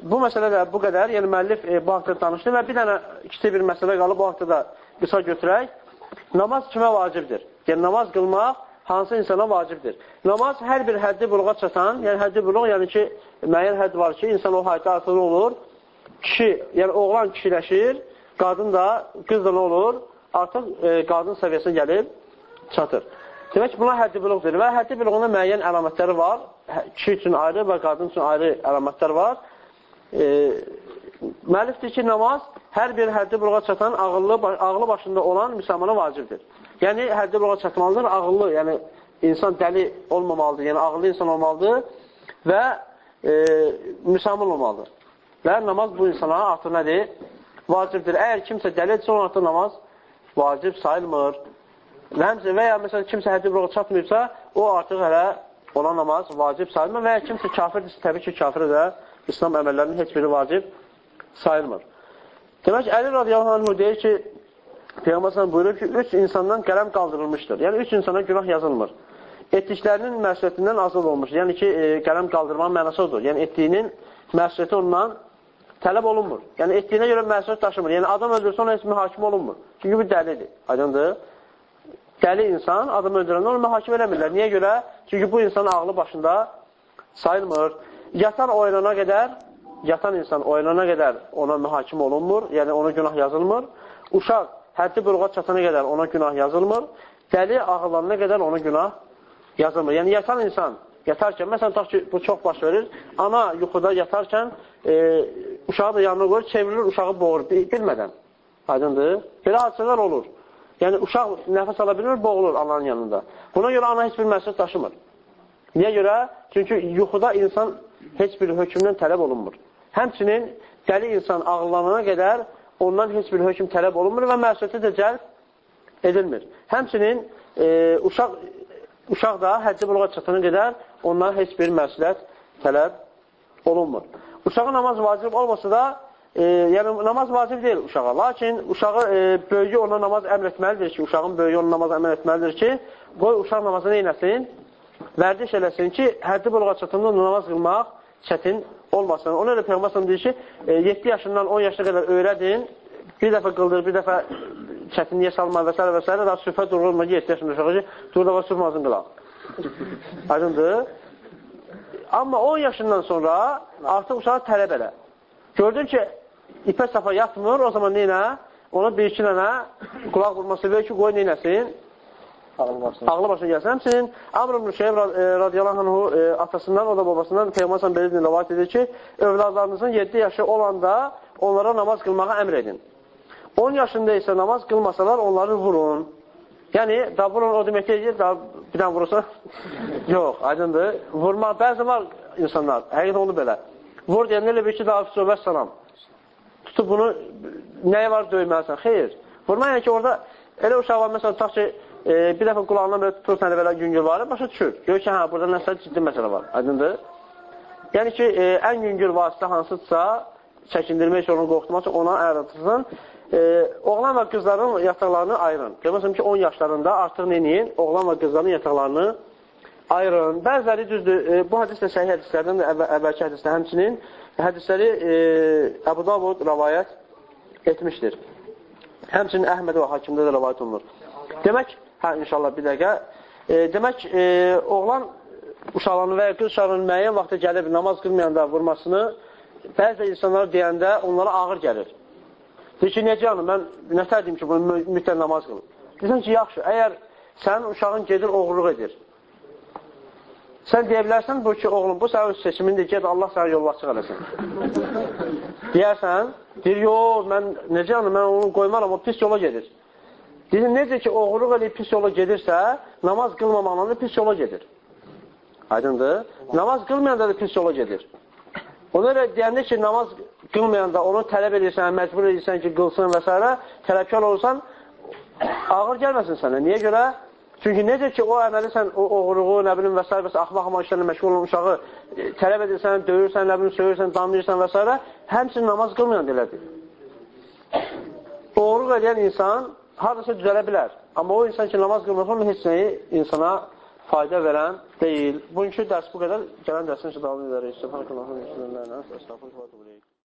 bu məsələ də bu qədər. Yəni, müəllif e, bu haqda danışdı və bir dənə kiçik bir məsələ qalıb, bu haqda da qısa götürək. Namaz kimə vacibdir? Yəni, namaz qılmaq hansı insana vacibdir? Namaz hər bir həddi buluğa çatan, yəni həddi buluq, yəni ki, müəyyən hədd var ki, insan o həddi artırı olur. Kişi, yəni oğlan kişiləşir, qadın da, qız da nə olur? artıq e, qadın səviyyəsinə gəlib çatır. Demək ki, buna həddi biluqdur və həddi biluğunda müəyyən əlamətləri var. Hə, kişi üçün ayrı və qadın üçün ayrı əlamətlər var. E, müəllifdir ki, namaz hər bir həddi biluğa çatan, ağıllı, ağlı başında olan müsəlmana vacibdir. Yəni, həddi biluğa çatmalıdır, ağıllı, yəni insan dəli olmamalıdır, yəni ağıllı insan olmalıdır və e, müsəlman olmalıdır. Və namaz bu insana artıq nədir? Vacibdir. Əgər kimsə dəlidirsə, onun artıq namaz vacib sayılmır. Və həmsə və ya məsələn kimsə həddi buluğa çatmayıbsa, o artıq hələ ona namaz vacib sayılmır və ya kimsə kafirdirsə, təbii ki, kafir də İslam əməllərinin heç biri vacib sayılmır. Demək Əli radiyallahu anh deyir ki, Peyğəmbər buyurur ki, üç insandan qələm qaldırılmışdır. Yəni, üç insana günah yazılmır. Etdiklərinin məsuliyyətindən azad olmuş. Yəni ki, e, qələm qaldırmanın mənası odur. Yəni, etdiyinin məsuliyyəti ondan tələb olunmur. Yəni, etdiyinə görə məsuliyyət daşımır. Yəni, adam öldürsə ona heç mühakimə olunmur. Çünki bu dəlidir. Aydındır. Dəli insan adam öldürəndə onu mühakimə eləmirlər. Niyə görə? Çünki bu insan ağlı başında sayılmır. Yatan oynana qədər, yatan insan oynana qədər ona mühakimə olunmur. Yəni, ona günah yazılmır. Uşaq həddi buluğa çatana qədər ona günah yazılmır, dəli ağılanına qədər ona günah yazılmır. Yəni, yatan insan yatarkən, məsələn, tutaq ki, bu çox baş verir, ana yuxuda yatarkən e, uşağı da yanına qoyur, çevrilir, uşağı boğur, bilmədən. Aydındır. Belə hadisələr olur. Yəni, uşaq nəfəs ala bilmir, boğulur ananın yanında. Buna görə ana heç bir məsələ daşımır. Niyə görə? Çünki yuxuda insan heç bir hökmdən tələb olunmur. Həmçinin dəli insan ağıllanana qədər ondan heç bir hökm tələb olunmur və məsuliyyəti də cəlb edilmir. Həmçinin e, uşaq, uşaq da həcci buluğa çatana qədər ondan heç bir məsuliyyət tələb olunmur. Uşağa namaz vacib olmasa da e, yəni namaz vacib deyil uşağa. Lakin uşağı e, böyüyü ona namaz əmr etməlidir ki, uşağın böyüyü ona namaz əmr etməlidir ki, qoy uşaq namazını eyləsin, vərdiş eləsin ki, həddi buluğa çatında namaz qılmaq çətin olmasın. Ona görə Peyğəmbər deyir ki, e, 7 yaşından 10 yaşına qədər öyrədin, bir dəfə qıldır, bir dəfə çətinliyə salma və s. və s. Daha süfə durulma ki, 7 yaşında uşağı ki, dur da sürf namazını qılaq. Aydındır. Amma 10 yaşından sonra artıq uşağı tələb elə. Gördün ki, ipə safa yatmır, o zaman neynə? Ona bir iki dənə qulaq vurması verir ki, qoy neynəsin? Ağlı başına. Gəlsin. Həmçinin Amr ibn Şeyh e, radiyallahu anhu e, atasından, o da babasından Peyğəmbər belə deyil, rivayet edir ki, övladlarınızın 7 yaşı olanda onlara namaz qılmağa əmr edin. 10 yaşında isə namaz qılmasalar onları vurun. Yəni, da vurun o demək deyil, da bir dənə vurursa, yox, aydındır. Vurmaq, bəzi var insanlar, həqiqət onu belə. Vur deyəndə elə bir ki, daha söhbət salam. Tutub bunu, nəyə var döyməlisən? Xeyr. Vurmaq yəni ki, orada elə uşaq var, məsələn, tutaq ki, e, bir dəfə qulağından belə tutur səni belə yüngül var, başa düşür. Gör ki, hə, burada nəsə ciddi məsələ var. Aydındır? Yəni ki, e, ən yüngül vasitə hansıdırsa, çəkindirmək üçün, onu qorxutmaq üçün ona əratırsın. E, oğlan və qızların yataqlarını ayırın. Görməsəm ki, 10 yaşlarında artıq neyin? Oğlan və qızların yataqlarını ayırın. Bəziləri düzdür, e, bu hədis də səhih hədislərdən də əvvə, əvvəlki hədisdə həmçinin hədisləri e, Əbu Davud rəvayət etmişdir. Həmçinin Əhməd və Hakimdə də rəvayət olunur. Demək, hə, inşallah bir dəqiqə, e, demək, e, oğlan uşaqlarını və ya qız uşaqlarının müəyyən vaxtda gəlib namaz qılmayanda vurmasını bəzi insanlar deyəndə onlara ağır gəlir. Deyir ki, necə yanım, mən nətər deyim ki, bunu mütləq namaz qılın. Deyirsən ki, yaxşı, əgər sənin uşağın gedir, oğurluq edir. Sən deyə bilərsən, bu ki, oğlum, bu sənin seçimindir, ged Allah sənə yollaşıq eləsin. Deyərsən, deyir, yox, mən necə yanım, mən onu qoymaram, o pis yola gedir. Deyir, necə ki, oğurluq eləyib pis yola gedirsə, namaz qılmamaqla da pis yola gedir. Aydındır? Namaz qılmayanda da pis yola gedir. Ona görə deyəndə ki, namaz qılmayanda onu tələb edirsən, məcbur edirsən ki, qılsın və s. tələbkar olursan, ağır gəlməsin sənə. Niyə görə? Çünki necə ki, o əməli sən o oğruğu, nə bilim və s. və s. axmaq axmaq işlərlə məşğul olan uşağı e, tələb edirsən, döyürsən, nə bilim, söyürsən, damlayırsan və s. Həmçin namaz qılmayan elədir. Oğruq edən insan haradasa düzələ bilər. Amma o insan ki, namaz qılmasa, heç nəyi insana fayda verən deyil. Bugünkü dərs bu qədər. Gələn dərsin davam edərək. Subhanallah, Estağfurullah, Estağfurullah.